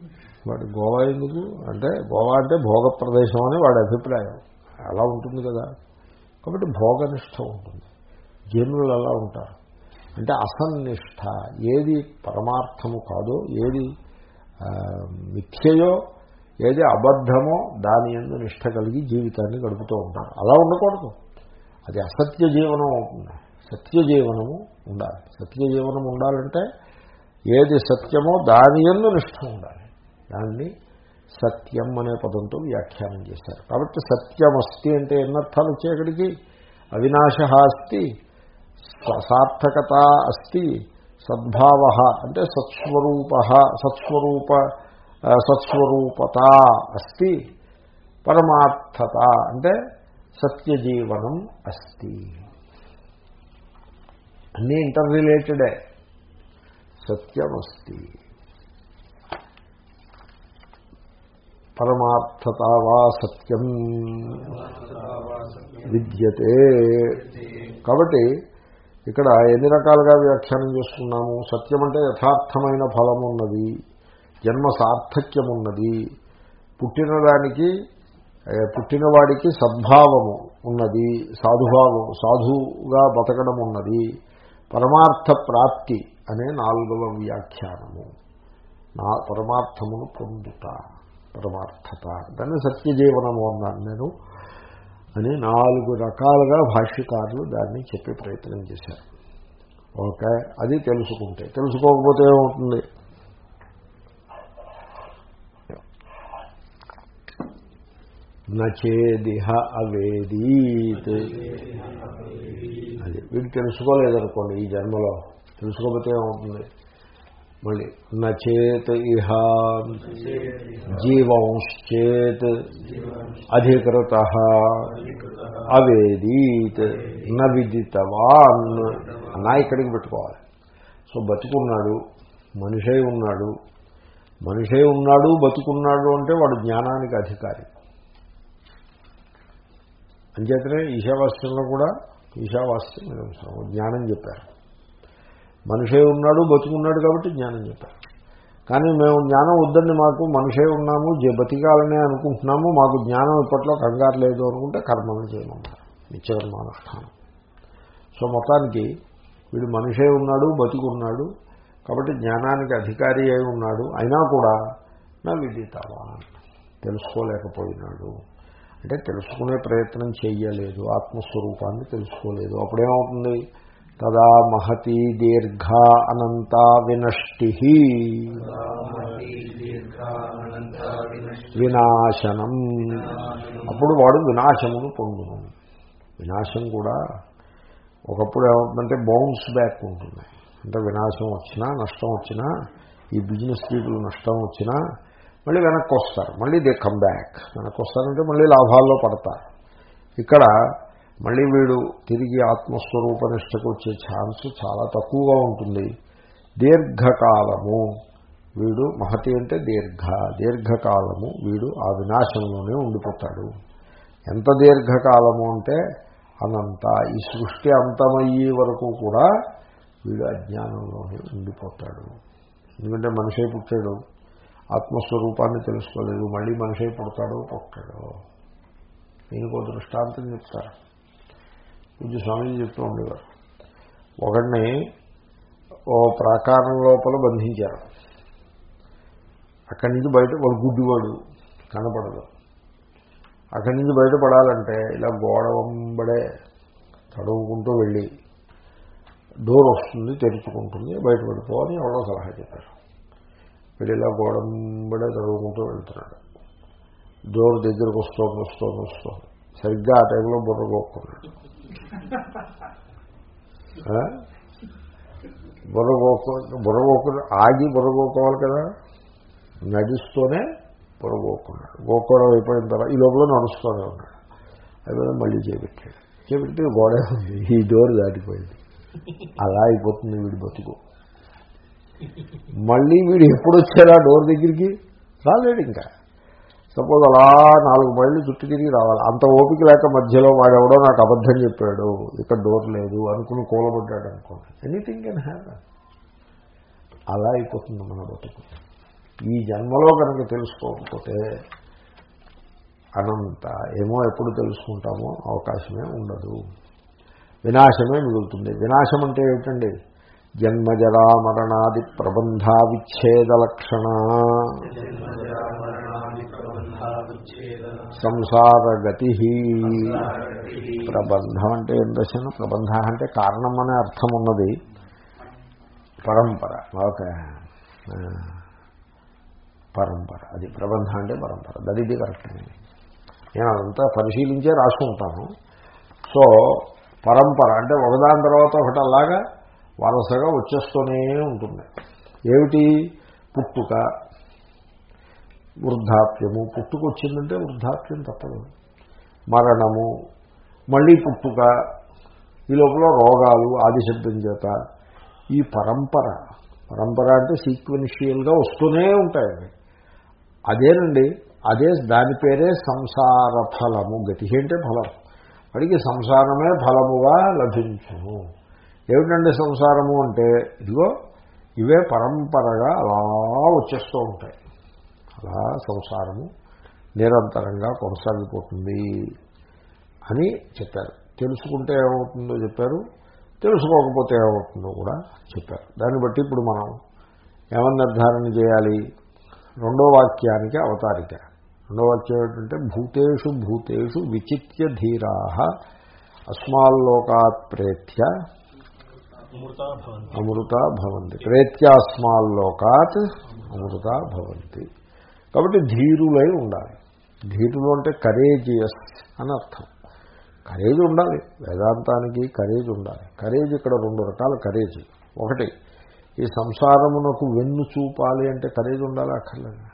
వాడు గోవా ఎందుకు? అంటే గోవా అంటే భోగ ప్రదేశం అని వాడి అభిప్రాయం. అలా ఉంటుంది కదా. కాబట్టి భోగనిష్ట ఉంటుంది. జనులు అలా ఉంటారు. అంటే అసన్నిష్ట. ఏది పరమార్థము కాదో ఏది మిథ్యయో ఏది అబద్ధమో దాని ఎందు నిష్ట కలిగి జీవితాన్ని గడుపుతూ ఉంటారు. అలా ఉండకూడదు. అది అసత్య జీవనం అవుతుంది. సత్య జీవనము ఉండాలి. సత్య జీవనం ఉండాలంటే ఏది సత్యమో దాని ఎందు నిష్ట ఉండాలి. దాన్ని సత్యం అనే పదంతో వ్యాఖ్యానం చేశారు. కాబట్టి సత్యం అస్తి అంటే ఎన్నర్థాలు వచ్చాయి అక్కడికి? అవినాశ అస్తి సార్థకత అస్తి సద్భావ అంటే సత్స్వరూప సత్స్వరూప సత్స్వరూపత అస్తి పరమార్థత అంటే సత్యజీవనం అస్తి. అన్నీ ఇంటర్ రిలేటెడే సత్యమస్తి. పరమార్థత వా సత్యం విద్యతే. కాబట్టి ఇక్కడ ఎన్ని రకాలుగా వ్యాఖ్యానం చేసుకున్నాము సత్యం అంటే యథార్థమైన ఫలం ఉన్నది జన్మ సార్థక్యం ఉన్నది పుట్టినదానికి పుట్టినవాడికి సద్భావము ఉన్నది సాధుభావం సాధువుగా బతకడం ఉన్నది పరమార్థ ప్రాప్తి అనే నాలుగవ వ్యాఖ్యానము. నా పరమార్థమును పొందుట పరమార్థత. దాన్ని సత్యజీవనము అన్నాను నేను అని నాలుగు రకాలుగా భాష్యకారులు దాన్ని చెప్పే ప్రయత్నం చేశారు. ఓకే అది తెలుసుకుంటే. తెలుసుకోకపోతే ఏమవుతుంది? నచేదిహ అవేదీత్ అది వీడు తెలుసుకోలేదనుకోండి ఈ జన్మలో. తెలుసుకోకపోతే ఏమవుతుంది? మళ్ళీ నచేత్ ఇహ జీవంశ్చేత్ అధికృత అవేదీత్ న విదితవాన్. నా ఇక్కడికి పెట్టుకోవాలి. సో బతుకున్నాడు మనిషే ఉన్నాడు. మనిషే ఉన్నాడు బతుకున్నాడు అంటే వాడు జ్ఞానానికి అధికారి. అంచేతనే ఈశావాస్యంలో కూడా ఈశావాస్యం జ్ఞానం చెప్పారు. మనిషే ఉన్నాడు బతుకున్నాడు కాబట్టి జ్ఞానం చెప్పారు. కానీ మేము జ్ఞానం వద్దండి మాకు మనిషే ఉన్నాము జ- బతికాలనే అనుకుంటున్నాము మాకు జ్ఞానం ఇప్పట్లో కంగారు లేదు అనుకుంటే కర్మను చేయమన్నారు నిత్యకర్మానుష్ఠానం. సో మొత్తానికి వీడు మనిషే ఉన్నాడు బతికున్నాడు కాబట్టి జ్ఞానానికి అధికారి అయి ఉన్నాడు అయినా కూడా నా విదితవా తెలుసుకోలేకపోయినాడు. అంటే తెలుసుకునే ప్రయత్నం చేయలేదు ఆత్మస్వరూపాన్ని తెలుసుకోలేదు. అప్పుడేమవుతుంది? తదా మహతి దీర్ఘ అనంత వినష్టి వినాశనం. అప్పుడు వాడు వినాశమును పొందును. వినాశం కూడా ఒకప్పుడు ఏమవుతుందంటే బౌన్స్ బ్యాక్ ఉంటుంది. అంటే వినాశం వచ్చినా నష్టం వచ్చినా ఈ బిజినెస్ పీపుల్ నష్టం వచ్చినా మళ్ళీ వెనక్కి వస్తారు మళ్ళీ దే కమ్ బ్యాక్ వెనక్కి వస్తారంటే మళ్ళీ లాభాల్లో పడతారు. ఇక్కడ మళ్ళీ వీడు తిరిగి ఆత్మస్వరూప నిష్టకు వచ్చే ఛాన్స్ చాలా తక్కువగా ఉంటుంది. దీర్ఘకాలము వీడు మహతి అంటే దీర్ఘ. దీర్ఘకాలము వీడు ఆ వినాశంలోనే ఉండిపోతాడు. ఎంత దీర్ఘకాలము అంటే అనంత. ఈ సృష్టి అంతమయ్యే వరకు కూడా వీడు అజ్ఞానంలోనే ఉండిపోతాడు. ఎందుకంటే మనిషే పుట్టాడు. ఆత్మస్వరూపాన్ని తెలుసుకోలేదు. మళ్ళీ మనిషి పుడతాడు పుట్టాడో. దీనికి ఒక దృష్టాంతం చెప్తారు. పూజ్య స్వామీజీ చెప్తూ ఉండేవారు. ఒకడిని ఓ ప్రాకారం లోపల బంధించారు. అక్కడి నుంచి బయట వాడు గుడ్డివాడు కనపడదు. అక్కడి నుంచి బయటపడాలంటే ఇలా గోడ వంబడే తడువుకుంటూ వెళ్ళి డోర్ వస్తుంది తెరుచుకుంటుంది బయటపడిపో ఎవడో ఎవరో సలహా చెప్పారు. వీడు ఇలా గోడంబడే చదువుకుంటూ వెళ్తున్నాడు. డోర్ దగ్గరకు వస్తోంది వస్తోంది వస్తోంది. సరిగ్గా ఆ టైంలో బుర్ర గోక్కున్నాడు. ఆ? బుర్ర బుర్ర ఆగి బుర్రగోకోవాలి కదా? నడుస్తూనే బుర్ర గోక్కున్నాడు. గోక్కోవడం అయిపోయిన తర్వాత ఈ లోపల నడుస్తూనే ఉన్నాడు. అయిపోయిన మళ్ళీ చేపెట్టాడు. చేపెట్టి గోడ ఈ డోర్ దాటిపోయింది. అలా అయిపోతుంది వీడి బతుకు. మళ్ళీ వీడు ఎప్పుడు వచ్చారా డోర్ దగ్గరికి రాలేడు ఇంకా. సపోజ్ అలా నాలుగు మైళ్ళు చుట్టూ తిరిగి రావాలి. అంత ఓపిక లేక మధ్యలో వాడెవడో నాకు అబద్ధం చెప్పాడు. ఇక్కడ డోర్ లేదు అనుకుని కూలబడ్డాడు అనుకోండి. Anything can happen. అలా అయిపోతుంది మన బతుకు. ఈ జన్మలో కనుక తెలుసుకోకపోతే అనంత ఏమో ఎప్పుడు తెలుసుకుంటామో అవకాశమే ఉండదు. వినాశమే మిగులుతుంది. వినాశం అంటే ఏమిటండి? జన్మజరామరణాది మరణాది ప్రబంధ సంసారగతి ప్రబంధం అంటే ఏం దశను? ప్రబంధ అంటే కారణం అనే అర్థం ఉన్నది పరంపర. ఓకే. పరంపర. అది ప్రబంధ అంటే పరంపర. దట్ ఇది కరెక్ట్ నేను అదంతా పరిశీలించే రాసుకుంటాను. సో పరంపర అంటే ఒకదాని తర్వాత ఒకటి అలాగా వారసగా వచ్చేస్తూనే ఉంటుంది. ఏమిటి? పుట్టుక. వృద్ధాప్యము. పుట్టుక వచ్చిందంటే వృద్ధాప్యం తప్పదు. మరణము. మళ్ళీ పుట్టుక. ఈ లోపల రోగాలు ఆదిశబ్దం చేత. ఈ పరంపర. పరంపర అంటే సీక్వెన్షియల్గా వస్తూనే ఉంటాయండి అదేనండి. అదే దాని పేరే సంసార ఫలము. గతి అంటే ఫలం. వాడికి సంసారమే ఫలముగా లభించును. ఏమిటండి సంసారము అంటే ఇదిగో ఇవే పరంపరగా అలా వచ్చేస్తూ ఉంటాయి. అలా సంసారము నిరంతరంగా కొనసాగిపోతుంది అని చెప్పారు. తెలుసుకుంటే ఏమవుతుందో చెప్పారు తెలుసుకోకపోతే ఏమవుతుందో కూడా చెప్పారు. దాన్ని బట్టి ఇప్పుడు మనం ఏమని నిర్ధారణ చేయాలి? రెండో వాక్యానికి అవతారిక. రెండో వాక్యం ఏంటంటే భూతేషు భూతేషు విచిత్య ధీరా అస్మాల్లోకాత్ ప్రేత్య అమృత భవంతి. ప్రేత్యాస్మాల్లోకాత్ అమృత భవంతి. కాబట్టి ధీరులై ఉండాలి. ధీరులు అంటే కరేజియస్ అని అర్థం. కరేజ్ ఉండాలి. వేదాంతానికి కరేజ్ ఉండాలి. కరేజ్ ఇక్కడ రెండు రకాల కరేజ్ ఒకటి ఈ సంసారమునకు వెన్ను చూపాలి అంటే కరేజ్ ఉండాలి అక్కర్లేదు.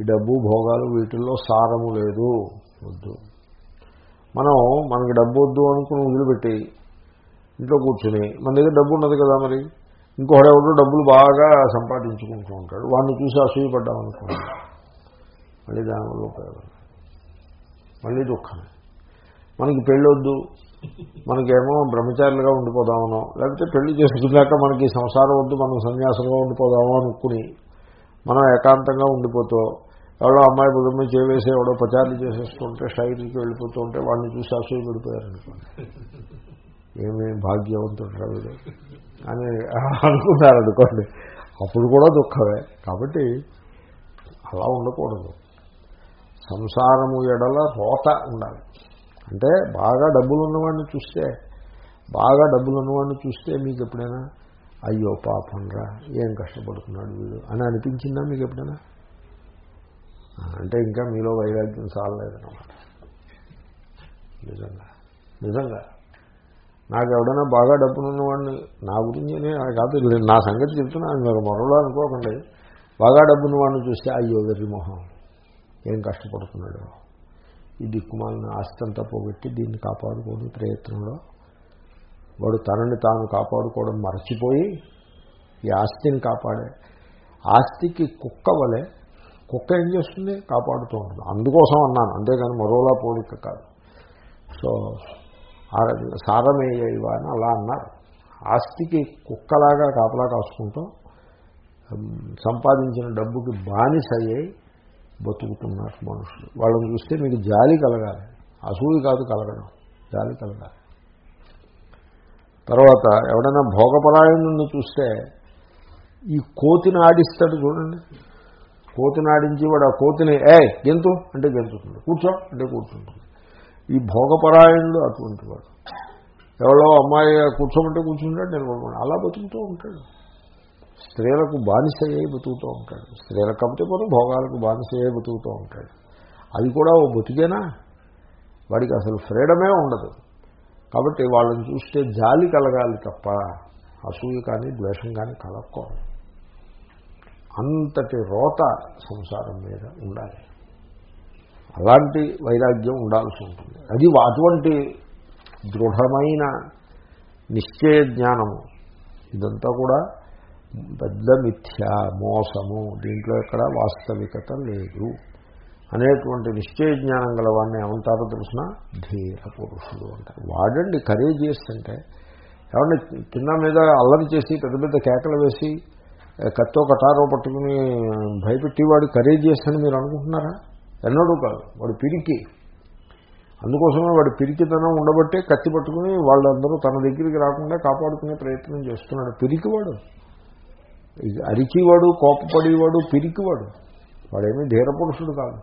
ఈ డబ్బు భోగాలు వీటిల్లో సారము లేదు. వద్దు. మనం మనకి డబ్బు వద్దు అనుకుని వదిలిపెట్టి ఇంట్లో కూర్చుని. మన దగ్గర డబ్బు ఉన్నది కదా మరి? ఇంకొకడెవడో డబ్బులు బాగా సంపాదించుకుంటూ ఉంటాడు. వాడిని చూసి అసూయపడ్డాం అనుకోండి. మళ్ళీ దానివల్ల ఉపయోగం. మళ్ళీ దుఃఖమే మనకి పెళ్ళొద్దు. మనకేమో బ్రహ్మచారులుగా ఉండిపోదామనో లేకపోతే పెళ్ళి చేసుకున్నాక మనకి సంసారం వద్దు మనం సన్యాసంగా ఉండిపోదామో అనుకుని మనం ఏకాంతంగా ఉండిపోతూ ఎవడో అమ్మాయి బుధమ్మ చేవేసి ఎవడో పచారులు చేసేస్తుంటే షైర్కి వెళ్ళిపోతూ ఉంటే వాడిని చూసి అసూయ పడిపోయారు ఏమేమి భాగ్యవంతుడు వీడు? అని అనుకున్నారు అనుకోండి. అప్పుడు కూడా దుఃఖమే. కాబట్టి అలా ఉండకూడదు. సంసారము ఎడల రోత ఉండాలి. అంటే బాగా డబ్బులు ఉన్నవాడిని చూస్తే బాగా డబ్బులు ఉన్నవాడిని చూస్తే మీకు ఎప్పుడైనా అయ్యో పాపం రా ఏం కష్టపడుతున్నాడు వీడు అని అనిపించిందా మీకు ఎప్పుడైనా? అంటే ఇంకా మీలో వైరాగ్యం చాలలేదన్నమాట. నిజంగా. నిజంగా. నాకు ఎవడైనా బాగా డబ్బునున్నవాడిని నా గురించి కాదు నా సంగతి చెప్తున్నాను మీరు మరొలో అనుకోకండి. బాగా డబ్బున్న వాడిని చూస్తే అయ్యో వెర్రి మొహం. ఏం కష్టపడుతున్నాడు? ఈ దిక్కుమాలని ఆస్తంతా పోగొట్టి దీన్ని కాపాడుకోని ప్రయత్నంలో వాడు తనని తాను కాపాడుకోవడం మర్చిపోయి ఈ ఆస్తిని కాపాడే. ఆస్తికి కుక్క వలె కుక్క ఏం చేస్తుంది? కాపాడుతూ ఉంటుంది. అందుకోసం అన్నాను. అంతేగాని మరోలా పోలిక కాదు. సో సారమేయవ అని అలా అన్నారు. ఆస్తికి కుక్కలాగా కాపలా కాసుకుంటూ సంపాదించిన డబ్బుకి బానిస అయ్యాయి బతుకుతున్నారు మనుషులు. వాళ్ళని చూస్తే మీకు జాలి కలగాలి. అసూయి కాదు కలగడం జాలి కలగాలి. తర్వాత ఎవడైనా భోగపరాయణుని చూస్తే ఈ కోతిని ఆడిస్తాడు చూడండి. కోతిని ఆడించి వాడు ఆ కోతిని ఏ గెంతు అంటే గెంతుతుంది కూర్చో అంటే కూర్చుంటుంది. ఈ భోగపరాయణుడు అటువంటి వాడు. ఎవరో అమ్మాయి కూర్చోమంటే కూర్చుంటాడు నిలబడమని అలా బతుకుతూ ఉంటాడు. స్త్రీలకు బానిస అయ్యి బతుకుతూ ఉంటాడు. స్త్రీలకు కాబట్టి పోతే భోగాలకు బానిస అయ్యి బతుకుతూ ఉంటాడు. అది కూడా ఓ బతికేనా? వాడికి అసలు ఫ్రీడమే ఉండదు. కాబట్టి వాళ్ళని చూస్తే జాలి కలగాలి తప్ప అసూయ కానీ ద్వేషం కానీ కలక్కోవాలి అంతటి రోత సంసారం మీద ఉండాలి. అలాంటి వైరాగ్యం ఉండాల్సి ఉంటుంది. అది అటువంటి దృఢమైన నిశ్చయ జ్ఞానము. ఇదంతా కూడా పెద్ద మిథ్య మోసము దీంట్లో ఎక్కడ వాస్తవికత లేదు. అనేటువంటి నిశ్చయ జ్ఞానం గల వాడిని ఏమంటారో తెలిసిన ధీర పురుషుడు అంటారు. వాడండి కరేజియస్ అంటే ఎవరిని కింద మీద అల్లరి చేసి పెద్ద పెద్ద కేకలు వేసి కత్తో కటారో పట్టుకుని భయపెట్టి వాడు కరేజియస్ అని మీరు అనుకుంటున్నారా? ఎన్నడూ కాదు. వాడు పిరికి. అందుకోసమే వాడు పిరికితనం ఉండబట్టే కత్తి పట్టుకుని వాళ్ళందరూ తన దగ్గరికి రాకుండా కాపాడుకునే ప్రయత్నం చేస్తున్నాడు. పిరికివాడు. అరిచివాడు కోపపడేవాడు పిరికివాడు. వాడేమీ ధీరపురుషుడు కాదు.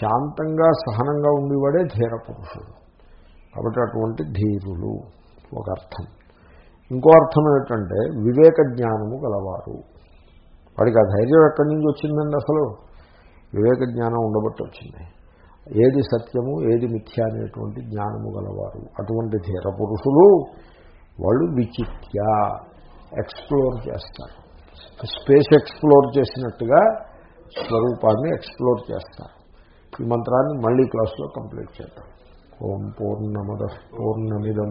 శాంతంగా సహనంగా ఉండేవాడే ధీరపురుషుడు. కాబట్టి అటువంటి ధీరులు ఒక అర్థం. ఇంకో అర్థం ఏమిటంటే వివేక జ్ఞానము గలవారు. వాడికి ఆ ధైర్యం ఎక్కడి నుంచి వచ్చిందండి అసలు? వివేక జ్ఞానం ఉండబట్టి వచ్చింది ఏది సత్యము ఏది మిథ్య అనేటువంటి జ్ఞానము గలవారు. అటువంటి ధీర పురుషులు వాళ్ళు విచిత్య ఎక్స్ప్లోర్ చేస్తారు. స్పేస్ ఎక్స్ప్లోర్ చేసినట్టుగా స్వరూపాన్ని ఎక్స్ప్లోర్ చేస్తారు. ఈ మంత్రాన్ని మళ్ళీ క్లాస్లో కంప్లీట్ చేద్దాం. ఓం పూర్ణమద పూర్ణమిదం.